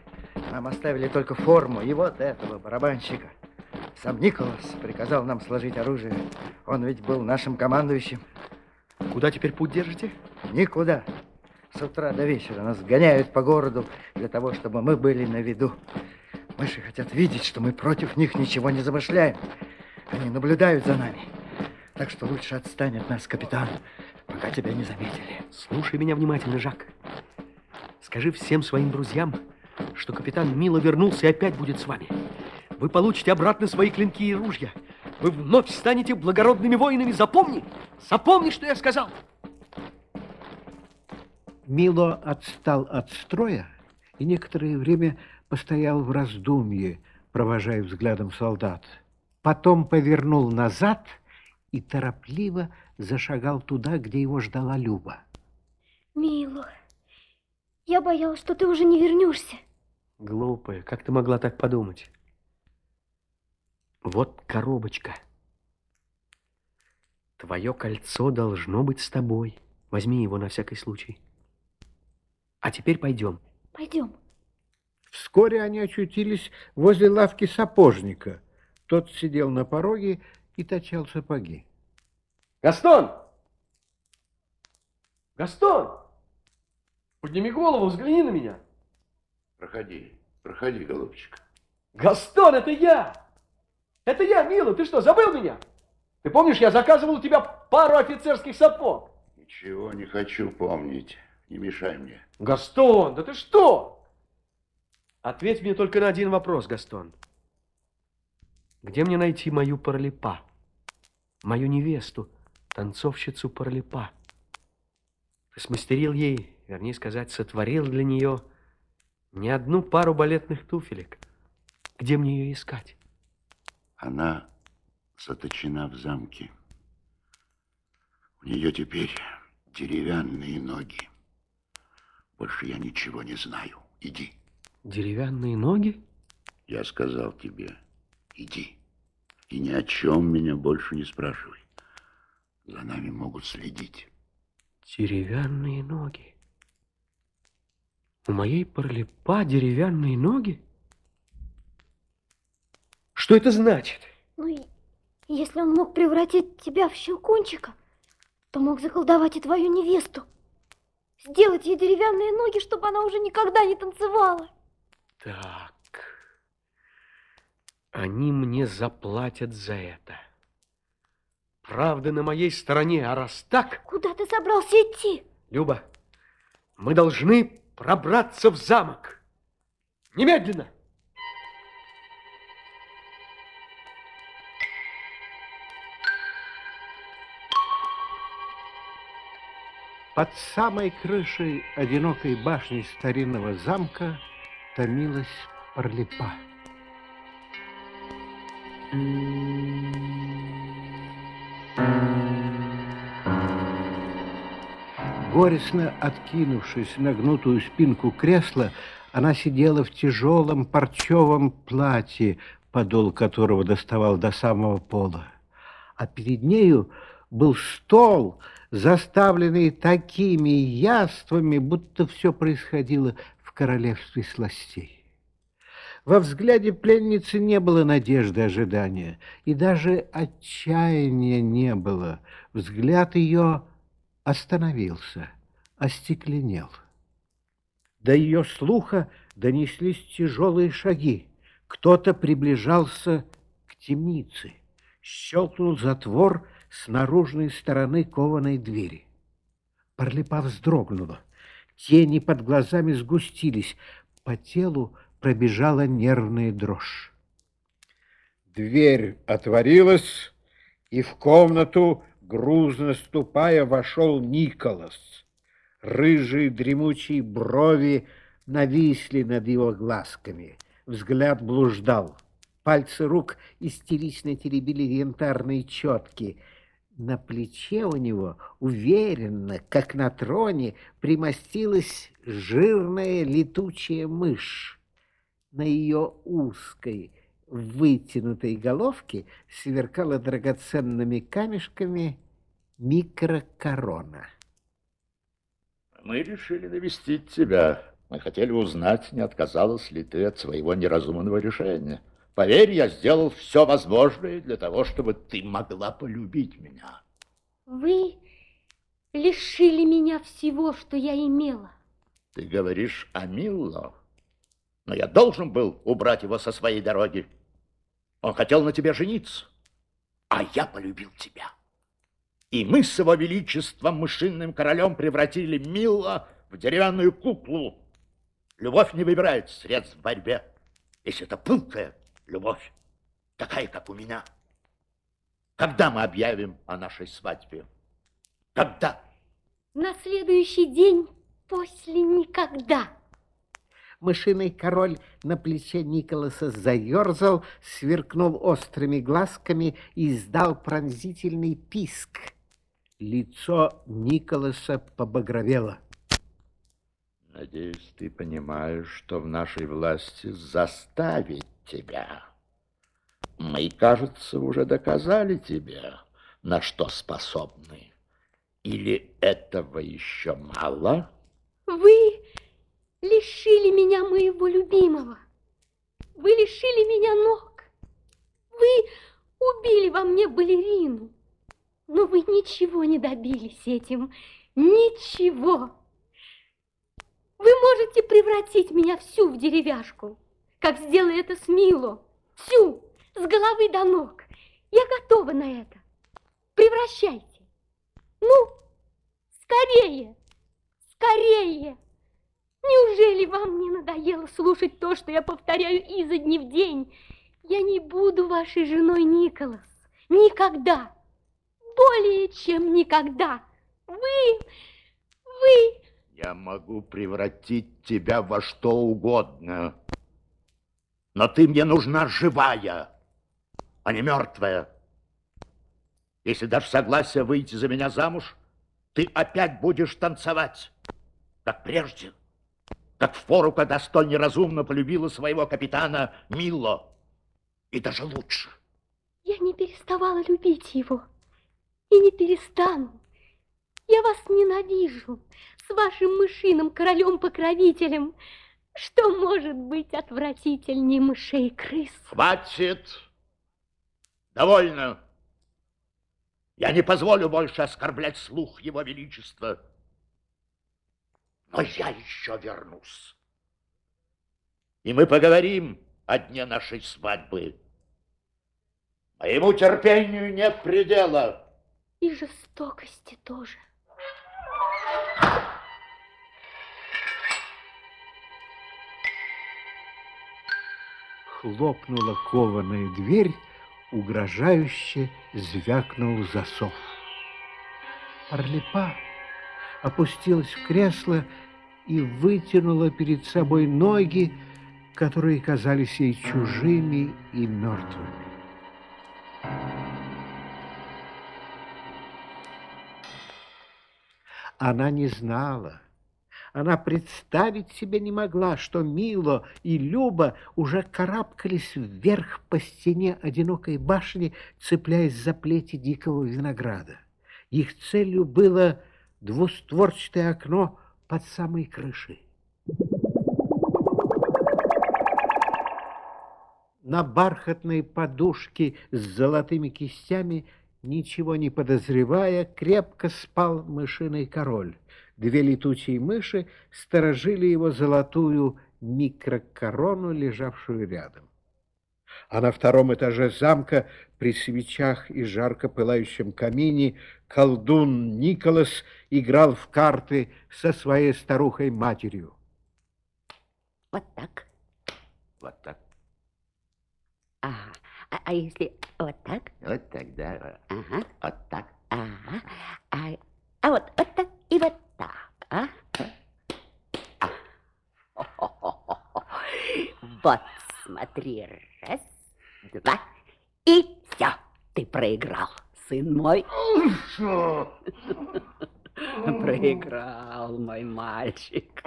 Нам оставили только форму и вот этого барабанщика. Сам Николас приказал нам сложить оружие. Он ведь был нашим командующим. Куда теперь путь держите? Никуда. С утра до вечера нас гоняют по городу для того, чтобы мы были на виду. Мыши хотят видеть, что мы против них ничего не замышляем. Они наблюдают за нами. Так что лучше отстань от нас, капитан, пока тебя не заметили. Слушай меня внимательно, Жак. Скажи всем своим друзьям, что капитан Мило вернулся и опять будет с вами. Вы получите обратно свои клинки и ружья. Вы вновь станете благородными воинами. Запомни, запомни, что я сказал. Мило отстал от строя и некоторое время постоял в раздумье, провожая взглядом солдат. Потом повернул назад и торопливо зашагал туда, где его ждала Люба. Мило, я боялась, что ты уже не вернешься. Глупая, как ты могла так подумать? Вот коробочка. Твое кольцо должно быть с тобой. Возьми его на всякий случай. А теперь пойдем. Пойдем. Вскоре они очутились возле лавки сапожника. Тот сидел на пороге и точал сапоги. Гастон! Гастон! Подними голову, взгляни на меня. Проходи, проходи, голубчик. Гастон, это я! Это я, Мила, ты что, забыл меня? Ты помнишь, я заказывал у тебя пару офицерских сапог? Ничего не хочу помнить. Не мешай мне. Гастон, да ты что? Ответь мне только на один вопрос, Гастон. Где мне найти мою Парлипа? Мою невесту, танцовщицу Парлипа? Ты смастерил ей, вернее сказать, сотворил для нее не одну пару балетных туфелек. Где мне ее искать? Она заточена в замке. У нее теперь деревянные ноги. Больше я ничего не знаю. Иди. Деревянные ноги? Я сказал тебе, иди. И ни о чем меня больше не спрашивай. За нами могут следить. Деревянные ноги. У моей Парлипа деревянные ноги? Что это значит? Ну, если он мог превратить тебя в щелкунчика, то мог заколдовать и твою невесту. Сделать ей деревянные ноги, чтобы она уже никогда не танцевала. Так. Они мне заплатят за это. Правда на моей стороне, а раз так... Куда ты собрался идти? Люба, мы должны пробраться в замок. Немедленно! Под самой крышей одинокой башни старинного замка томилась Парлипа. Горестно откинувшись на гнутую спинку кресла, она сидела в тяжелом парчевом платье, подол которого доставал до самого пола. А перед нею был стол, заставленный такими яствами, будто все происходило в королевстве сластей. Во взгляде пленницы не было надежды ожидания, и даже отчаяния не было. Взгляд ее остановился, остекленел. До ее слуха донеслись тяжелые шаги. Кто-то приближался к темнице. Щелкнул затвор с наружной стороны кованой двери. Парлипа вздрогнула. Тени под глазами сгустились. По телу пробежала нервная дрожь. Дверь отворилась, и в комнату, грузно ступая, вошел Николас. Рыжие дремучие брови нависли над его глазками. Взгляд блуждал. Пальцы рук истерично теребили янтарные четки. На плече у него уверенно, как на троне, примостилась жирная летучая мышь. На ее узкой, вытянутой головке сверкала драгоценными камешками микрокорона. Мы решили навестить тебя. Мы хотели узнать, не отказалась ли ты от своего неразумного решения. Поверь, я сделал все возможное для того, чтобы ты могла полюбить меня. Вы лишили меня всего, что я имела. Ты говоришь о Милло, но я должен был убрать его со своей дороги. Он хотел на тебе жениться, а я полюбил тебя. И мы с его величеством, мышиным королем, превратили Милла в деревянную куклу. Любовь не выбирает средств в борьбе, если это пылкая любовь, такая, как у меня. Когда мы объявим о нашей свадьбе? Когда? На следующий день после никогда. Мышиный король на плече Николаса заерзал, сверкнул острыми глазками и издал пронзительный писк. Лицо Николаса побагровело. Надеюсь, ты понимаешь, что в нашей власти заставить тебя. Мы, кажется, уже доказали тебе, на что способны. Или этого еще мало? Вы лишили меня моего любимого. Вы лишили меня ног. Вы убили во мне балерину. Но вы ничего не добились этим. Ничего. Вы можете превратить меня всю в деревяшку, как сделали это с Мило. Всю, с головы до ног. Я готова на это. Превращайте. Ну, скорее, скорее. Неужели вам не надоело слушать то, что я повторяю изо дня в день? Я не буду вашей женой, Николас. Никогда. Более чем никогда. Вы, вы... Я могу превратить тебя во что угодно. Но ты мне нужна живая, а не мертвая. Если дашь согласие выйти за меня замуж, ты опять будешь танцевать, как прежде, как в пору, когда столь неразумно полюбила своего капитана Милло, и даже лучше. Я не переставала любить его и не перестану. Я вас ненавижу с вашим мышиным королем-покровителем. Что может быть отвратительнее мышей и крыс? Хватит! Довольно! Я не позволю больше оскорблять слух его величества. Но я еще вернусь. И мы поговорим о дне нашей свадьбы. Моему терпению нет предела. И жестокости тоже. Хлопнула кованая дверь, угрожающе звякнул засов. Орлипа опустилась в кресло и вытянула перед собой ноги, которые казались ей чужими и мертвыми. Она не знала, она представить себе не могла, что Мило и Люба уже карабкались вверх по стене одинокой башни, цепляясь за плети дикого винограда. Их целью было двустворчатое окно под самой крышей. На бархатной подушке с золотыми кистями, ничего не подозревая, крепко спал мышиный король. Две летучие мыши сторожили его золотую микрокорону, лежавшую рядом. А на втором этаже замка при свечах и жарко пылающем камине колдун Николас играл в карты со своей старухой-матерью. Вот так. Вот так. Ага. А, а если вот так? Вот так, да. Ага. Вот так. Ага. А, а вот, вот так и вот так, а? Вот, смотри, раз, два, и все, ты проиграл, сын мой. Проиграл, мой мальчик.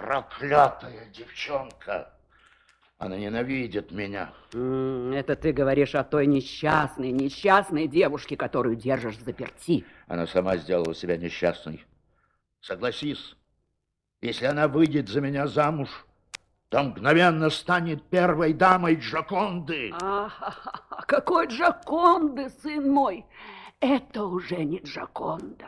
Проклятая девчонка. Она ненавидит меня. Это ты говоришь о той несчастной, несчастной девушке, которую держишь в заперти. Она сама сделала себя несчастной. Согласись, если она выйдет за меня замуж, то мгновенно станет первой дамой Джаконды. А, какой Джаконды, сын мой? Это уже не Джаконда.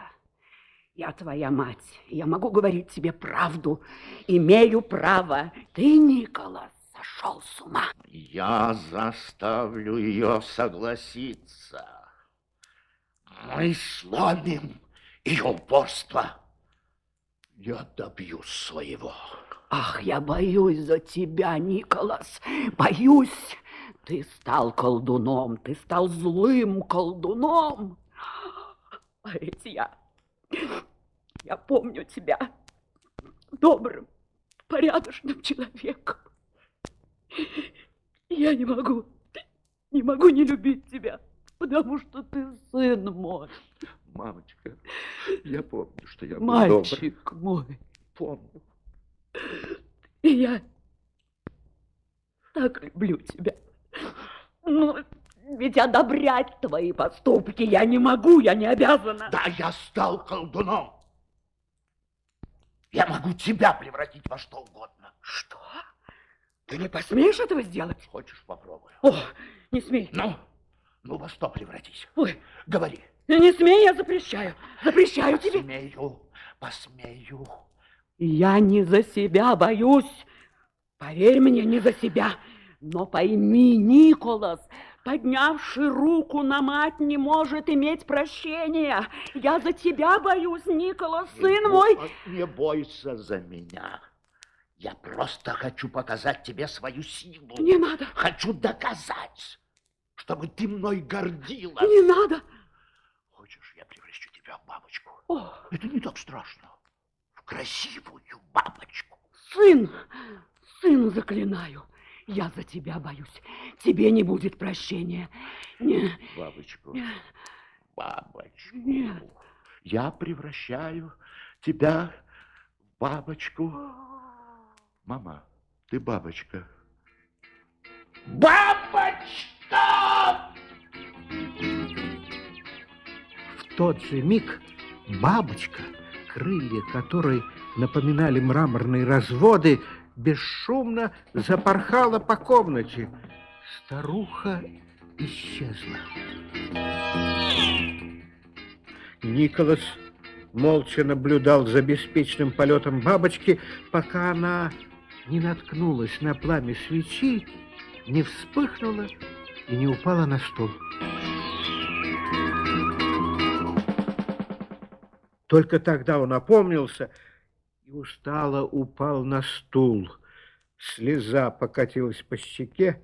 Я твоя мать, я могу говорить тебе правду, имею право. Ты, Николас, сошел с ума. Я заставлю ее согласиться. Мы сломим ее упорство. Я добьюсь своего. Ах, я боюсь за тебя, Николас, боюсь. Ты стал колдуном, ты стал злым колдуном. А ведь я, я помню тебя добрым, порядочным человеком. Я не могу, не могу не любить тебя, потому что ты сын мой. Мамочка, я помню, что я был Мальчик добр. мой. Помню. И я так люблю тебя. Ну, ведь одобрять твои поступки я не могу, я не обязана. Да, я стал колдуном. Я могу тебя превратить во что угодно. Что? Ты не посмеешь этого сделать? Хочешь, попробую? О, не смей. Ну, ну во что превратись? Ой. Говори. Не смей, я запрещаю. Запрещаю тебе. Посмею, посмею. Я не за себя боюсь. Поверь мне, не за себя. Но пойми, Николас, поднявший руку на мать, не может иметь прощения. Я за тебя боюсь, Николас, сын мой. Не бойся за меня. Я просто хочу показать тебе свою силу. Не надо. Хочу доказать, чтобы ты мной гордилась. Не надо. Хочешь, я превращу тебя в бабочку? О. Это не так страшно. В красивую бабочку. Сын, сын, заклинаю. Я за тебя боюсь. Тебе не будет прощения. Не. Бабочку. Нет. Бабочку. Нет. Я превращаю тебя в бабочку. Мама, ты бабочка. Бабочка! В тот же миг бабочка, крылья которой напоминали мраморные разводы, бесшумно запорхала по комнате. Старуха исчезла. Николас молча наблюдал за беспечным полетом бабочки, пока она не наткнулась на пламя свечи, не вспыхнула и не упала на стол. Только тогда он опомнился и устало упал на стул. Слеза покатилась по щеке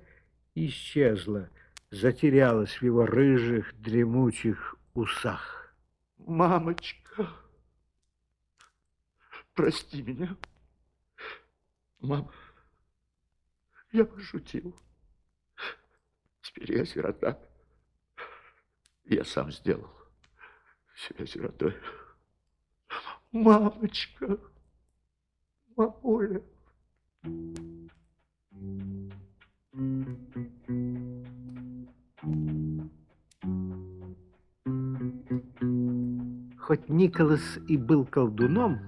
и исчезла, затерялась в его рыжих, дремучих усах. Мамочка, прости меня. Мама, я пошутил. Теперь я сирота. Я сам сделал себя сиротой. Мамочка, мамуля. Хоть Николас и был колдуном,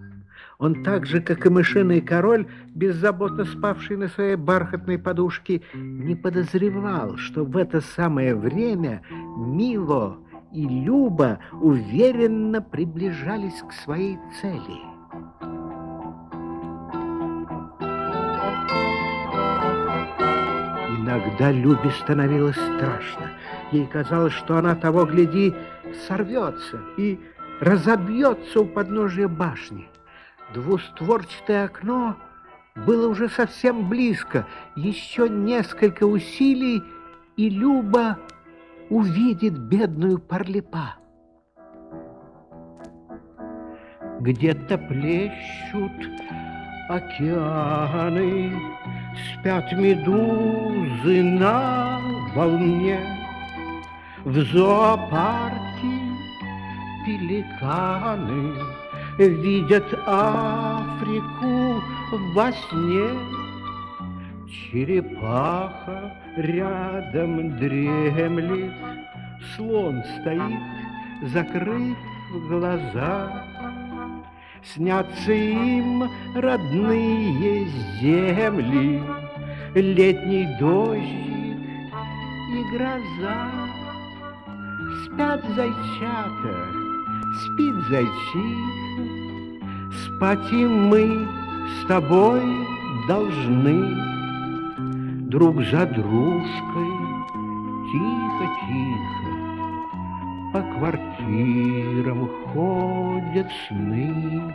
он так же, как и мышиный король, беззаботно спавший на своей бархатной подушке, не подозревал, что в это самое время Мило и Люба уверенно приближались к своей цели. Иногда Любе становилось страшно. Ей казалось, что она того гляди сорвется и разобьется у подножия башни. Двустворчатое окно было уже совсем близко. Еще несколько усилий, и Люба увидит бедную Парлипа. Где-то плещут океаны, Спят медузы на волне. В зоопарке пеликаны Видят Африку во сне. Черепаха рядом дремлет, Слон стоит, закрыв глаза. Снятся им родные земли, Летний дождик и гроза. Спят зайчата, спит зайчих, Спать и мы с тобой должны Друг за дружкой тихо-тихо По квартирам ходят сны.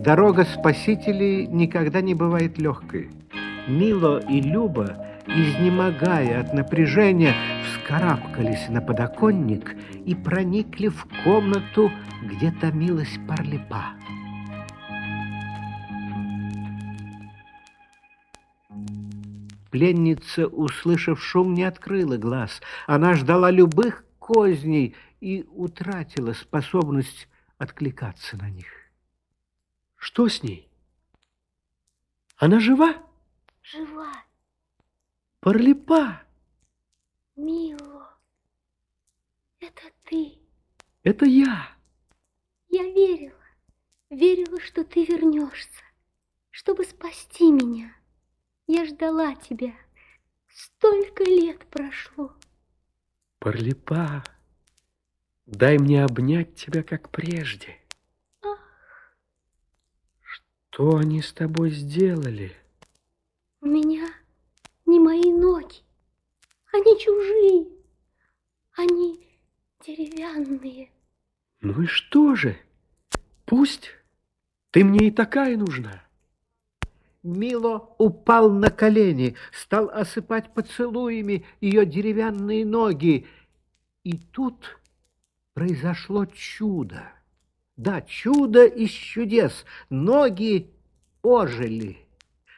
Дорога спасителей никогда не бывает легкой. Мило и Люба, изнемогая от напряжения, вскарабкались на подоконник и проникли в комнату, где томилась Парлипа. Пленница, услышав шум, не открыла глаз. Она ждала любых козней и утратила способность откликаться на них. Что с ней? Она жива? Жива, Парлипа. Мило. Это ты. Это я. Я верила, верила, что ты вернешься, чтобы спасти меня. Я ждала тебя. Столько лет прошло. Парлипа. Дай мне обнять тебя, как прежде. Что они с тобой сделали? У меня не мои ноги. Они чужие. Они деревянные. Ну и что же? Пусть. Ты мне и такая нужна. Мило упал на колени, стал осыпать поцелуями ее деревянные ноги. И тут произошло чудо. Да, чудо из чудес. Ноги ожили.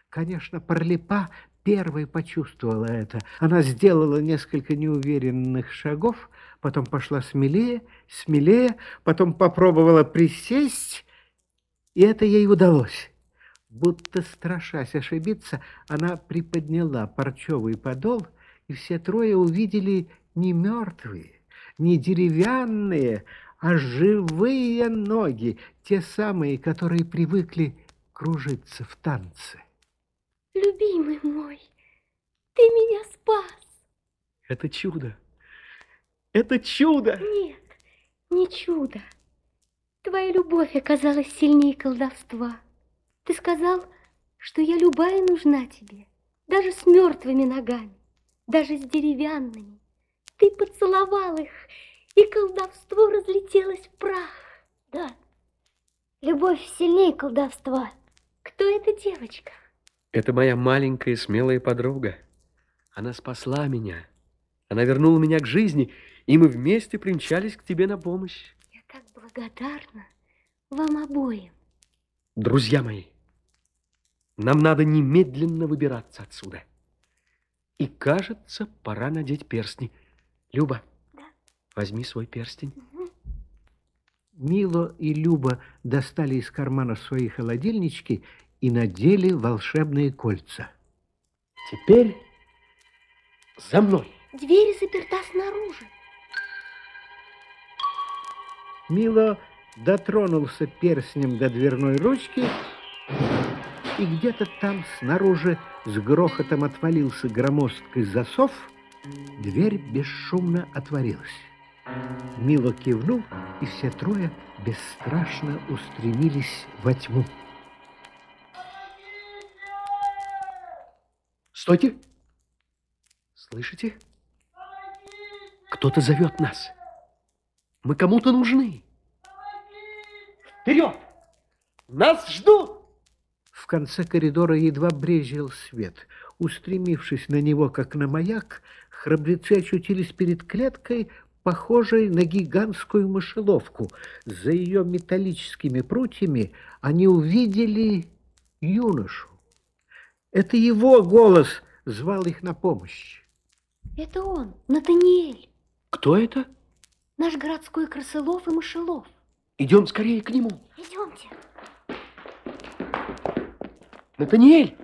Конечно, Парлипа первой почувствовала это. Она сделала несколько неуверенных шагов, потом пошла смелее, смелее, потом попробовала присесть, и это ей удалось. Будто страшась ошибиться, она приподняла парчевый подол, и все трое увидели не мертвые, не деревянные, а живые ноги, те самые, которые привыкли кружиться в танце. Любимый мой, ты меня спас. Это чудо. Это чудо. Нет, не чудо. Твоя любовь оказалась сильнее колдовства. Ты сказал, что я любая нужна тебе, даже с мертвыми ногами, даже с деревянными. Ты поцеловал их, и колдовство разлетелось в прах. Да, любовь сильнее колдовства. Кто эта девочка? Это моя маленькая смелая подруга. Она спасла меня. Она вернула меня к жизни, и мы вместе примчались к тебе на помощь. Я так благодарна вам обоим. Друзья мои, нам надо немедленно выбираться отсюда. И, кажется, пора надеть перстни. Люба, Да. возьми свой перстень. Мило и Люба достали из кармана свои холодильнички и надели волшебные кольца. Теперь за мной. Дверь заперта снаружи. Мило дотронулся перстнем до дверной ручки, и где-то там снаружи с грохотом отвалился громоздкий засов, дверь бесшумно отворилась. Мило кивнул, и все трое бесстрашно устремились во тьму. Стойте! Слышите? Кто-то зовет нас. Мы кому-то нужны. Вперед! Нас ждут! В конце коридора едва брезжил свет. Устремившись на него, как на маяк, храбрецы очутились перед клеткой, похожей на гигантскую мышеловку. За ее металлическими прутьями они увидели юношу. Это его голос звал их на помощь. Это он, Натаниэль, Кто это? наш городской крысолов и мышелов. Идем скорее к нему. Идемте. Натаниэль,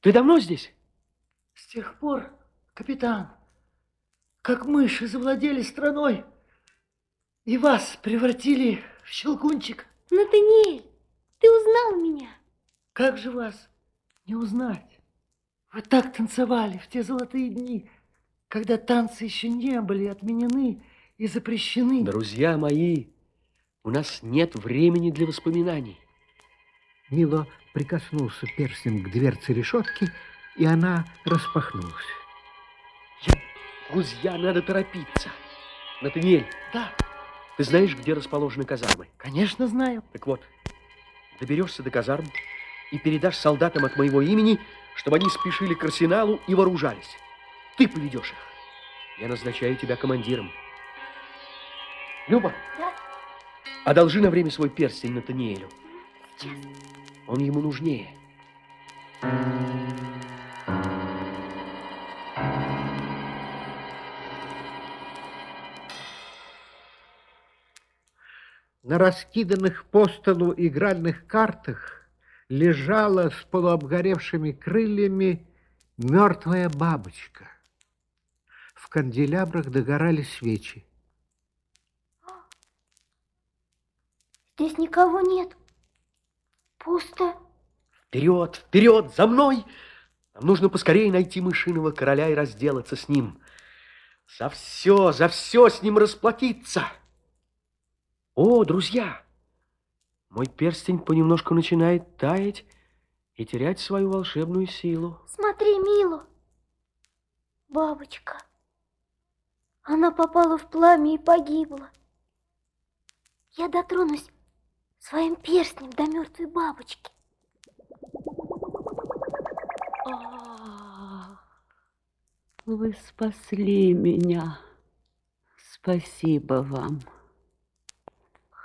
ты давно здесь? С тех пор, капитан, как мыши завладели страной и вас превратили в щелкунчик, Натаниэль, ты узнал меня? как же вас не узнать? Вы так танцевали в те золотые дни, когда танцы еще не были отменены и запрещены. Друзья мои, у нас нет времени для воспоминаний. Мило прикоснулся перстнем к дверце решетки, и она распахнулась. Друзья, надо торопиться. Натаниэль, Да, ты знаешь, где расположены казармы? конечно, знаю. Так вот, доберешься до казарм и передашь солдатам от моего имени, чтобы они спешили к арсеналу и вооружались. Ты поведешь их. Я назначаю тебя командиром. Люба, Да? одолжи на время свой перстень Натаниэлю. Сейчас. Он ему нужнее. На раскиданных по столу игральных картах лежала с полуобгоревшими крыльями мертвая бабочка. В канделябрах догорали свечи. Здесь никого нет. Пусто. Вперед, вперед, за мной! Нам нужно поскорее найти мышиного короля и разделаться с ним. За все, за все с ним расплатиться. О, друзья, мой перстень понемножку начинает таять и терять свою волшебную силу. Смотри, Мило. Бабочка. Она попала в пламя и погибла. Я дотронусь своим перстнем до мертвой бабочки. Вы спасли меня. Спасибо вам.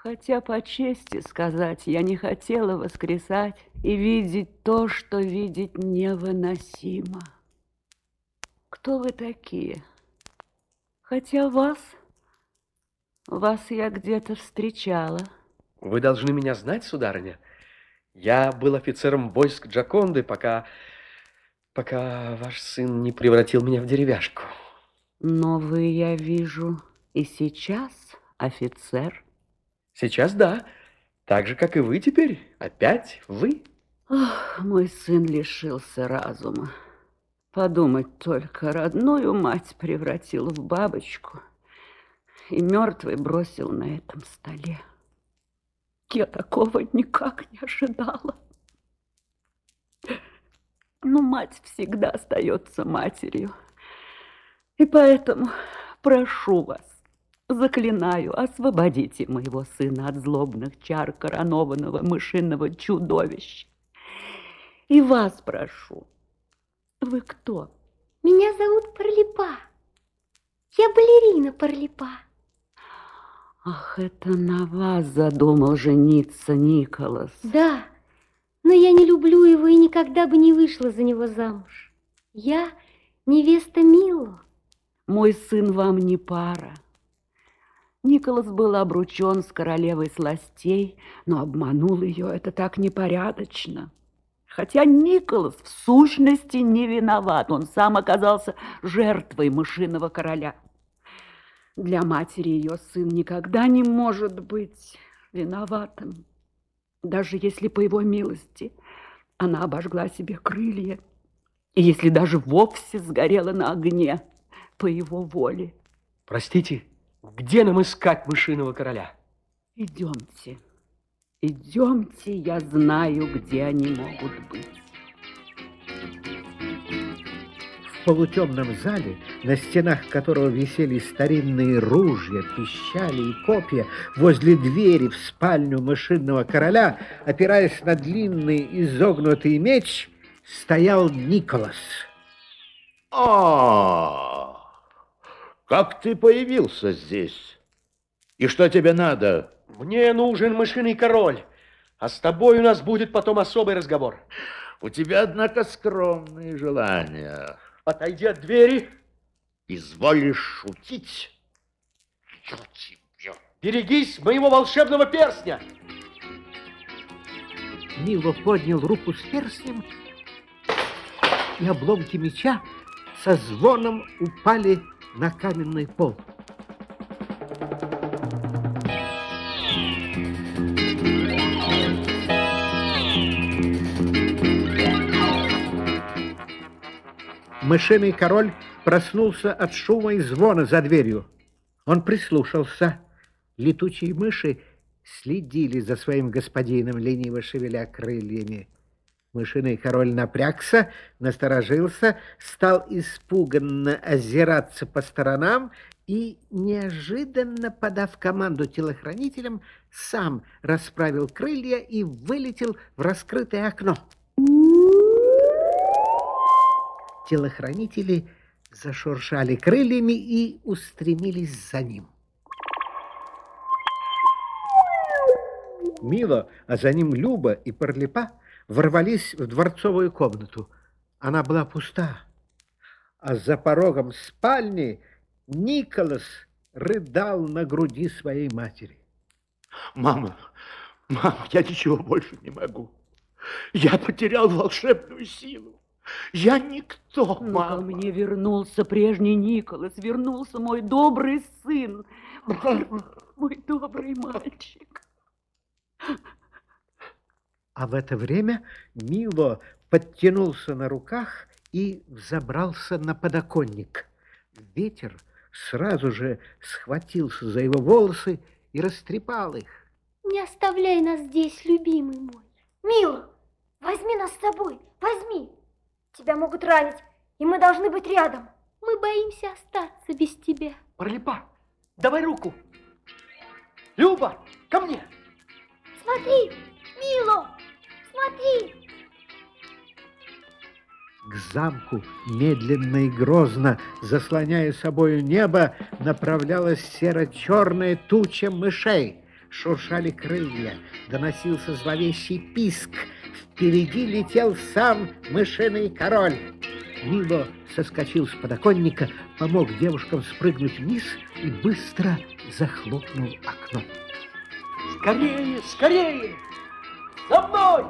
Хотя, по чести сказать, я не хотела воскресать и видеть то, что видеть невыносимо. Кто вы такие? Хотя вас, вас я где-то встречала. Вы должны меня знать, сударыня. Я был офицером войск Джаконды, пока, пока ваш сын не превратил меня в деревяшку. Но вы, я вижу, и сейчас офицер. Сейчас да, так же, как и вы теперь. Опять вы. Ох, мой сын лишился разума. Подумать только, родную мать превратил в бабочку и мертвый бросил на этом столе. Я такого никак не ожидала. Но мать всегда остается матерью. И поэтому прошу вас, заклинаю, освободите моего сына от злобных чар коронованного мышиного чудовища. И вас прошу, вы кто? Меня зовут Парлипа. Я балерина Парлипа. Ах, это на вас задумал жениться Николас. Да, но я не люблю его и никогда бы не вышла за него замуж. Я невеста Мило. Мой сын вам не пара. Николас был обручен с королевой сластей, но обманул ее. Это так непорядочно. Хотя Николас в сущности не виноват. Он сам оказался жертвой мышиного короля. Для матери ее сын никогда не может быть виноватым. Даже если по его милости она обожгла себе крылья, и если даже вовсе сгорела на огне по его воле. Простите, где нам искать мышиного короля? Идемте, идемте, я знаю, где они могут быть. В полутемном зале, на стенах которого висели старинные ружья, пищали и копья, возле двери в спальню мышиного короля, опираясь на длинный изогнутый меч, стоял Николас. А, как ты появился здесь? И что тебе надо? Мне нужен мышиный король, а с тобой у нас будет потом особый разговор. У тебя, однако, скромные желания. Отойди от двери. Изволишь шутить? Я тебя... Берегись моего волшебного перстня. Мило поднял руку с перстнем, и обломки меча со звоном упали на каменный пол. Мышиный король проснулся от шума и звона за дверью. Он прислушался. Летучие мыши следили за своим господином, лениво шевеля крыльями. Мышиный король напрягся, насторожился, стал испуганно озираться по сторонам и, неожиданно подав команду телохранителям, сам расправил крылья и вылетел в раскрытое окно. Телохранители зашуршали крыльями и устремились за ним. Мило, а за ним Люба и Парлипа ворвались в дворцовую комнату. Она была пуста, а за порогом спальни Николас рыдал на груди своей матери. Мама, мама, я ничего больше не могу. Я потерял волшебную силу. Я никто, Но мама. ко мне вернулся прежний Николас, вернулся мой добрый сын, мой добрый мальчик. А в это время Мило подтянулся на руках и взобрался на подоконник. Ветер сразу же схватился за его волосы и растрепал их. Не оставляй нас здесь, любимый мой. Мила, возьми нас с собой, возьми. Тебя могут ранить, и мы должны быть рядом. Мы боимся остаться без тебя. Пролипа, давай руку. Люба, ко мне. Смотри, Мило, смотри. К замку медленно и грозно, заслоняя собою небо, направлялась серо-черная туча мышей. Шуршали крылья, доносился зловещий писк. Впереди летел сам мышиный король. Мило соскочил с подоконника, помог девушкам спрыгнуть вниз и быстро захлопнул окно. Скорее, скорее! За мной!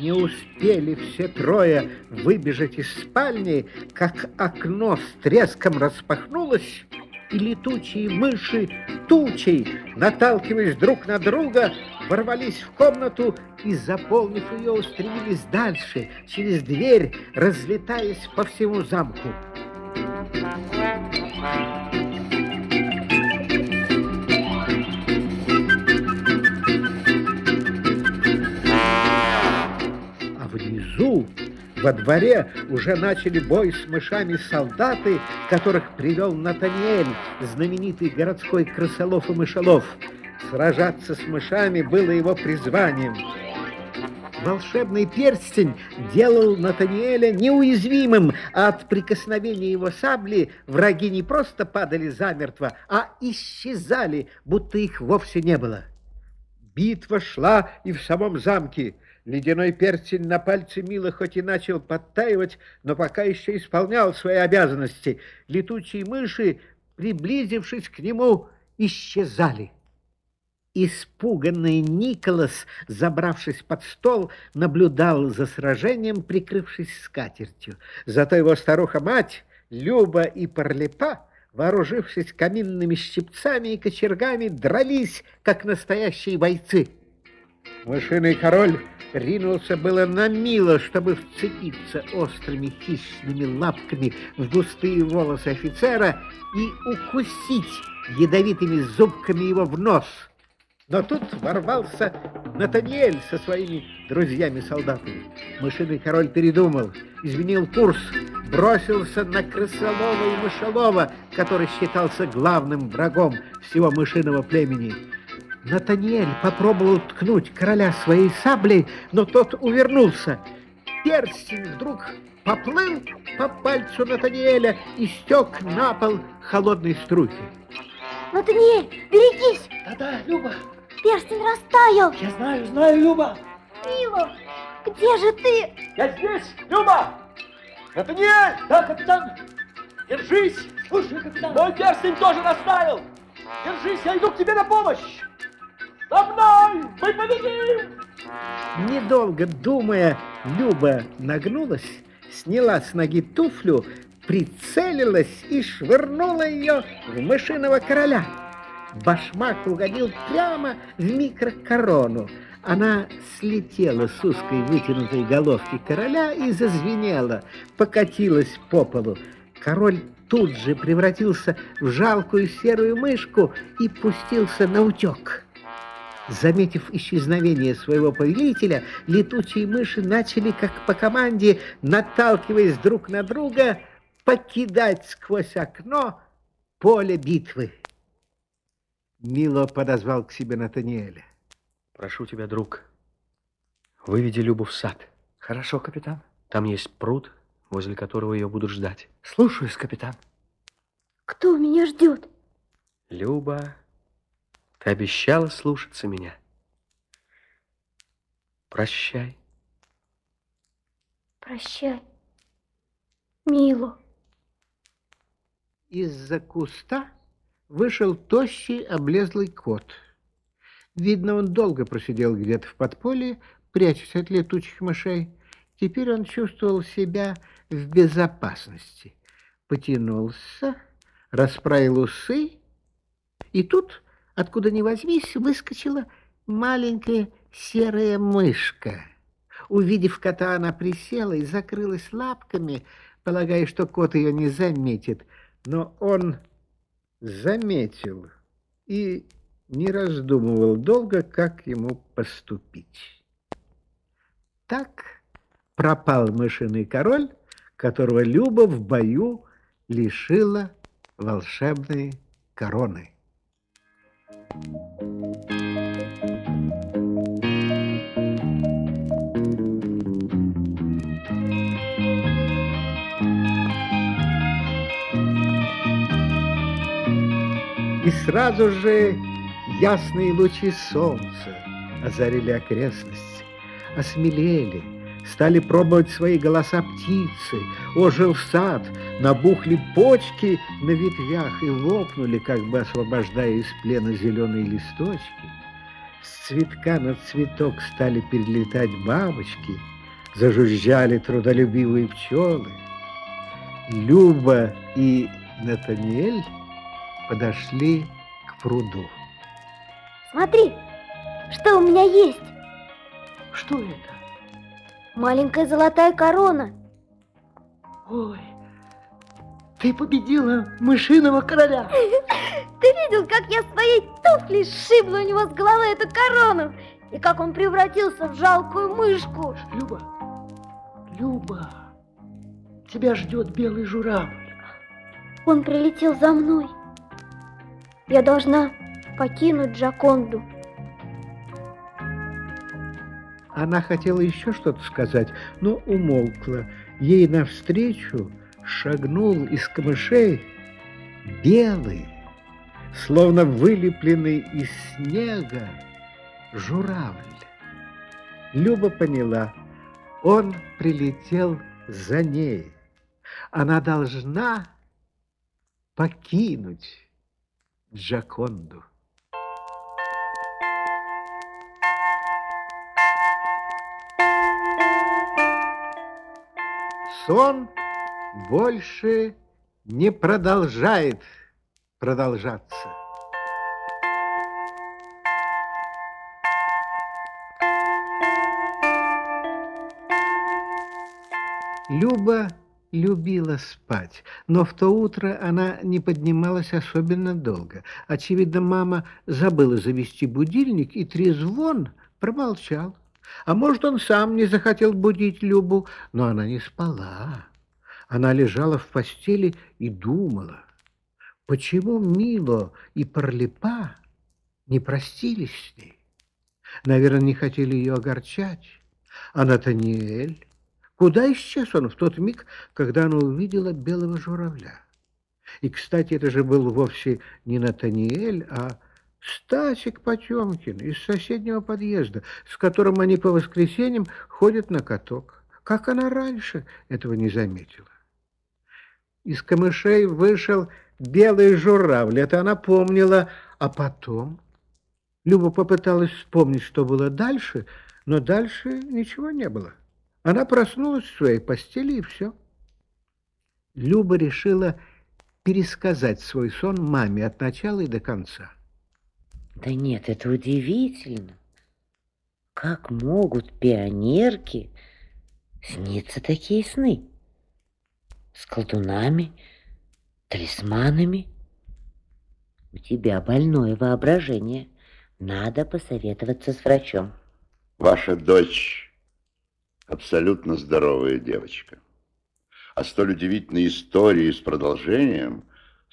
Не успели все трое выбежать из спальни, как окно с треском распахнулось, и летучие мыши тучей, наталкиваясь друг на друга, ворвались в комнату и, заполнив ее, устремились дальше, через дверь, разлетаясь по всему замку. А внизу, во дворе, уже начали бой с мышами солдаты, которых привел Натаниэль, знаменитый городской крысолов и мышелов. Сражаться с мышами было его призванием. Волшебный перстень делал Натаниэля неуязвимым, а от прикосновения его сабли враги не просто падали замертво, а исчезали, будто их вовсе не было. Битва шла и в самом замке. Ледяной перстень на пальце Мила хоть и начал подтаивать, но пока еще исполнял свои обязанности. Летучие мыши, приблизившись к нему, исчезали. Испуганный Николас, забравшись под стол, наблюдал за сражением, прикрывшись скатертью. Зато его старуха-мать, Люба и Парлепа, вооружившись каминными щипцами и кочергами, дрались, как настоящие бойцы. Мышиный король ринулся было на Мила, чтобы вцепиться острыми хищными лапками в густые волосы офицера и укусить ядовитыми зубками его в нос. Но тут ворвался Натаниэль со своими друзьями-солдатами. Мышиный король передумал, изменил курс, бросился на крысолова и мышелова, который считался главным врагом всего мышиного племени. Натаниэль попробовал ткнуть короля своей саблей, но тот увернулся. Перстень вдруг поплыл по пальцу Натаниэля и стек на пол холодной струйкой. Натаниэль, берегись! Да-да, Люба, Перстень растаял. я знаю, знаю, Люба. Мило, где же ты? Я здесь, Люба! Натаниэль! Да, капитан! Держись! Слушай, капитан! Мой перстень тоже растаял! Держись, я иду к тебе на помощь! За мной! Мы победим! Недолго думая, Люба нагнулась, сняла с ноги туфлю, прицелилась и швырнула ее в мышиного короля. Башмак угодил прямо в микрокорону. Она слетела с узкой вытянутой головки короля и зазвенела, покатилась по полу. Король тут же превратился в жалкую серую мышку и пустился на утек. Заметив исчезновение своего повелителя, летучие мыши начали, как по команде, наталкиваясь друг на друга, покидать сквозь окно поле битвы. Мило подозвал к себе Натаниэля. Прошу тебя, друг, выведи Любу в сад. Хорошо, капитан. Там есть пруд, возле которого ее будут ждать. Слушаюсь, капитан. Кто меня ждет? Люба, ты обещала слушаться меня. Прощай. Прощай, Мило. Из-за куста вышел тощий облезлый кот. Видно, он долго просидел где-то в подполье, прячась от летучих мышей. Теперь он чувствовал себя в безопасности. Потянулся, расправил усы, и тут, откуда ни возьмись, выскочила маленькая серая мышка. Увидев кота, она присела и закрылась лапками, полагая, что кот ее не заметит. Но он заметил и не раздумывал долго, как ему поступить. Так пропал мышиный король, которого Люба в бою лишила волшебной короны. И сразу же ясные лучи солнца озарили окрестность, осмелели, стали пробовать свои голоса птицы, ожил сад, набухли почки на ветвях и лопнули, как бы освобождая из плена зеленые листочки. С цветка на цветок стали перелетать бабочки, зажужжали трудолюбивые пчелы. Люба и Натаниэль подошли к пруду. Смотри, что у меня есть. Что это? Маленькая золотая корона. Ой, ты победила мышиного короля. Ты видел, как я своей туфлей сшибла у него с головы эту корону? И как он превратился в жалкую мышку? Люба, Люба, тебя ждет белый журавль. Он прилетел за мной. Я должна покинуть Джаконду. Она хотела еще что-то сказать, но умолкла. Ей навстречу шагнул из камышей белый, словно вылепленный из снега журавль. Люба поняла, он прилетел за ней. Она должна покинуть Джаконду. Сон больше не продолжает продолжаться. Люба любила спать, но в то утро она не поднималась особенно долго. Очевидно, мама забыла завести будильник, и трезвон промолчал. А может, он сам не захотел будить Любу, но она не спала. Она лежала в постели и думала, почему Мило и Парлипа не простились с ней. Наверное, не хотели ее огорчать. А Натаниэль Куда исчез он в тот миг, когда она увидела белого журавля? И, кстати, это же был вовсе не Натаниэль, а Стасик Потемкин из соседнего подъезда, с которым они по воскресеньям ходят на каток. Как она раньше этого не заметила? Из камышей вышел белый журавль, это она помнила, а потом... Люба попыталась вспомнить, что было дальше, но дальше ничего не было. Она проснулась в своей постели, и все. Люба решила пересказать свой сон маме от начала и до конца. Да нет, это удивительно. Как могут пионерки сниться такие сны? С колдунами, талисманами? У тебя больное воображение. Надо посоветоваться с врачом. Ваша дочь абсолютно здоровая девочка. А столь удивительные истории с продолжением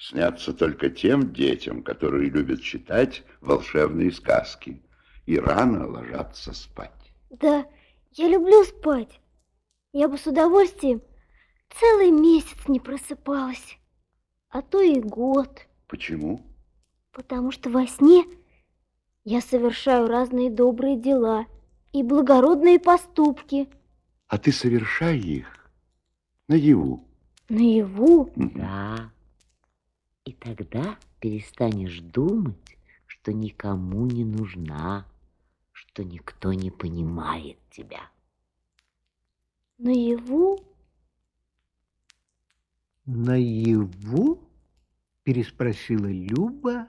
снятся только тем детям, которые любят читать волшебные сказки и рано ложатся спать. Да, я люблю спать. Я бы с удовольствием целый месяц не просыпалась, а то и год. Почему? Потому что во сне я совершаю разные добрые дела и благородные поступки. А ты совершай их наяву. Наяву? Да. И тогда перестанешь думать, что никому не нужна, что никто не понимает тебя. Наяву? Наяву? Переспросила Люба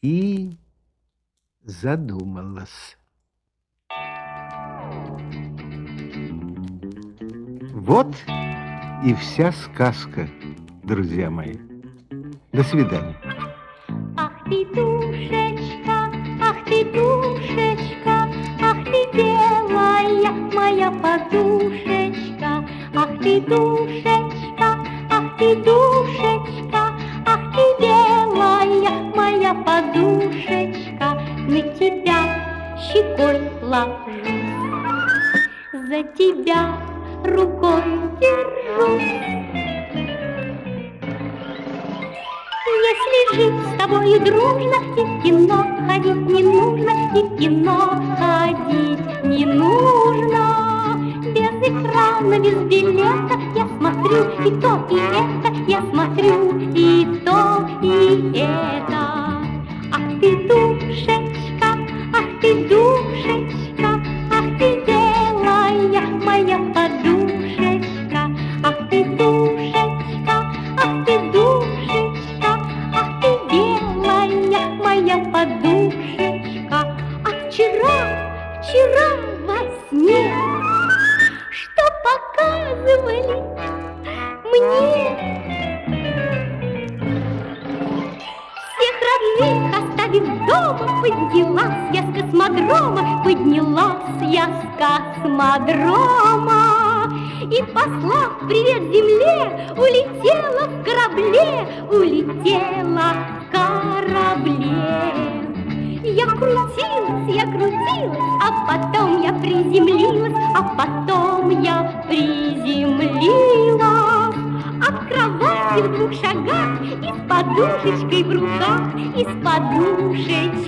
и задумалась. Вот и вся сказка, друзья мои. До свидания. Ах ты, душечка, ах ты, душечка, ах ты, белая моя подушечка, ах ты, душечка, ах ты, душечка, ах ты, белая моя подушечка, на тебя щекой ложусь, за тебя рукой держусь. Если жить с тобой дружно, в кино ходить не нужно, в кино ходить не нужно. Без экрана, без билета я смотрю и то, и это, я смотрю и то, и это. Ах ты, душечка, космодрома. И, послав привет земле, улетела в корабле, улетела в корабле. Я крутилась, я крутилась, а потом я приземлилась, а потом я приземлилась. От кровати в двух шагах и с подушечкой в руках, и с подушечкой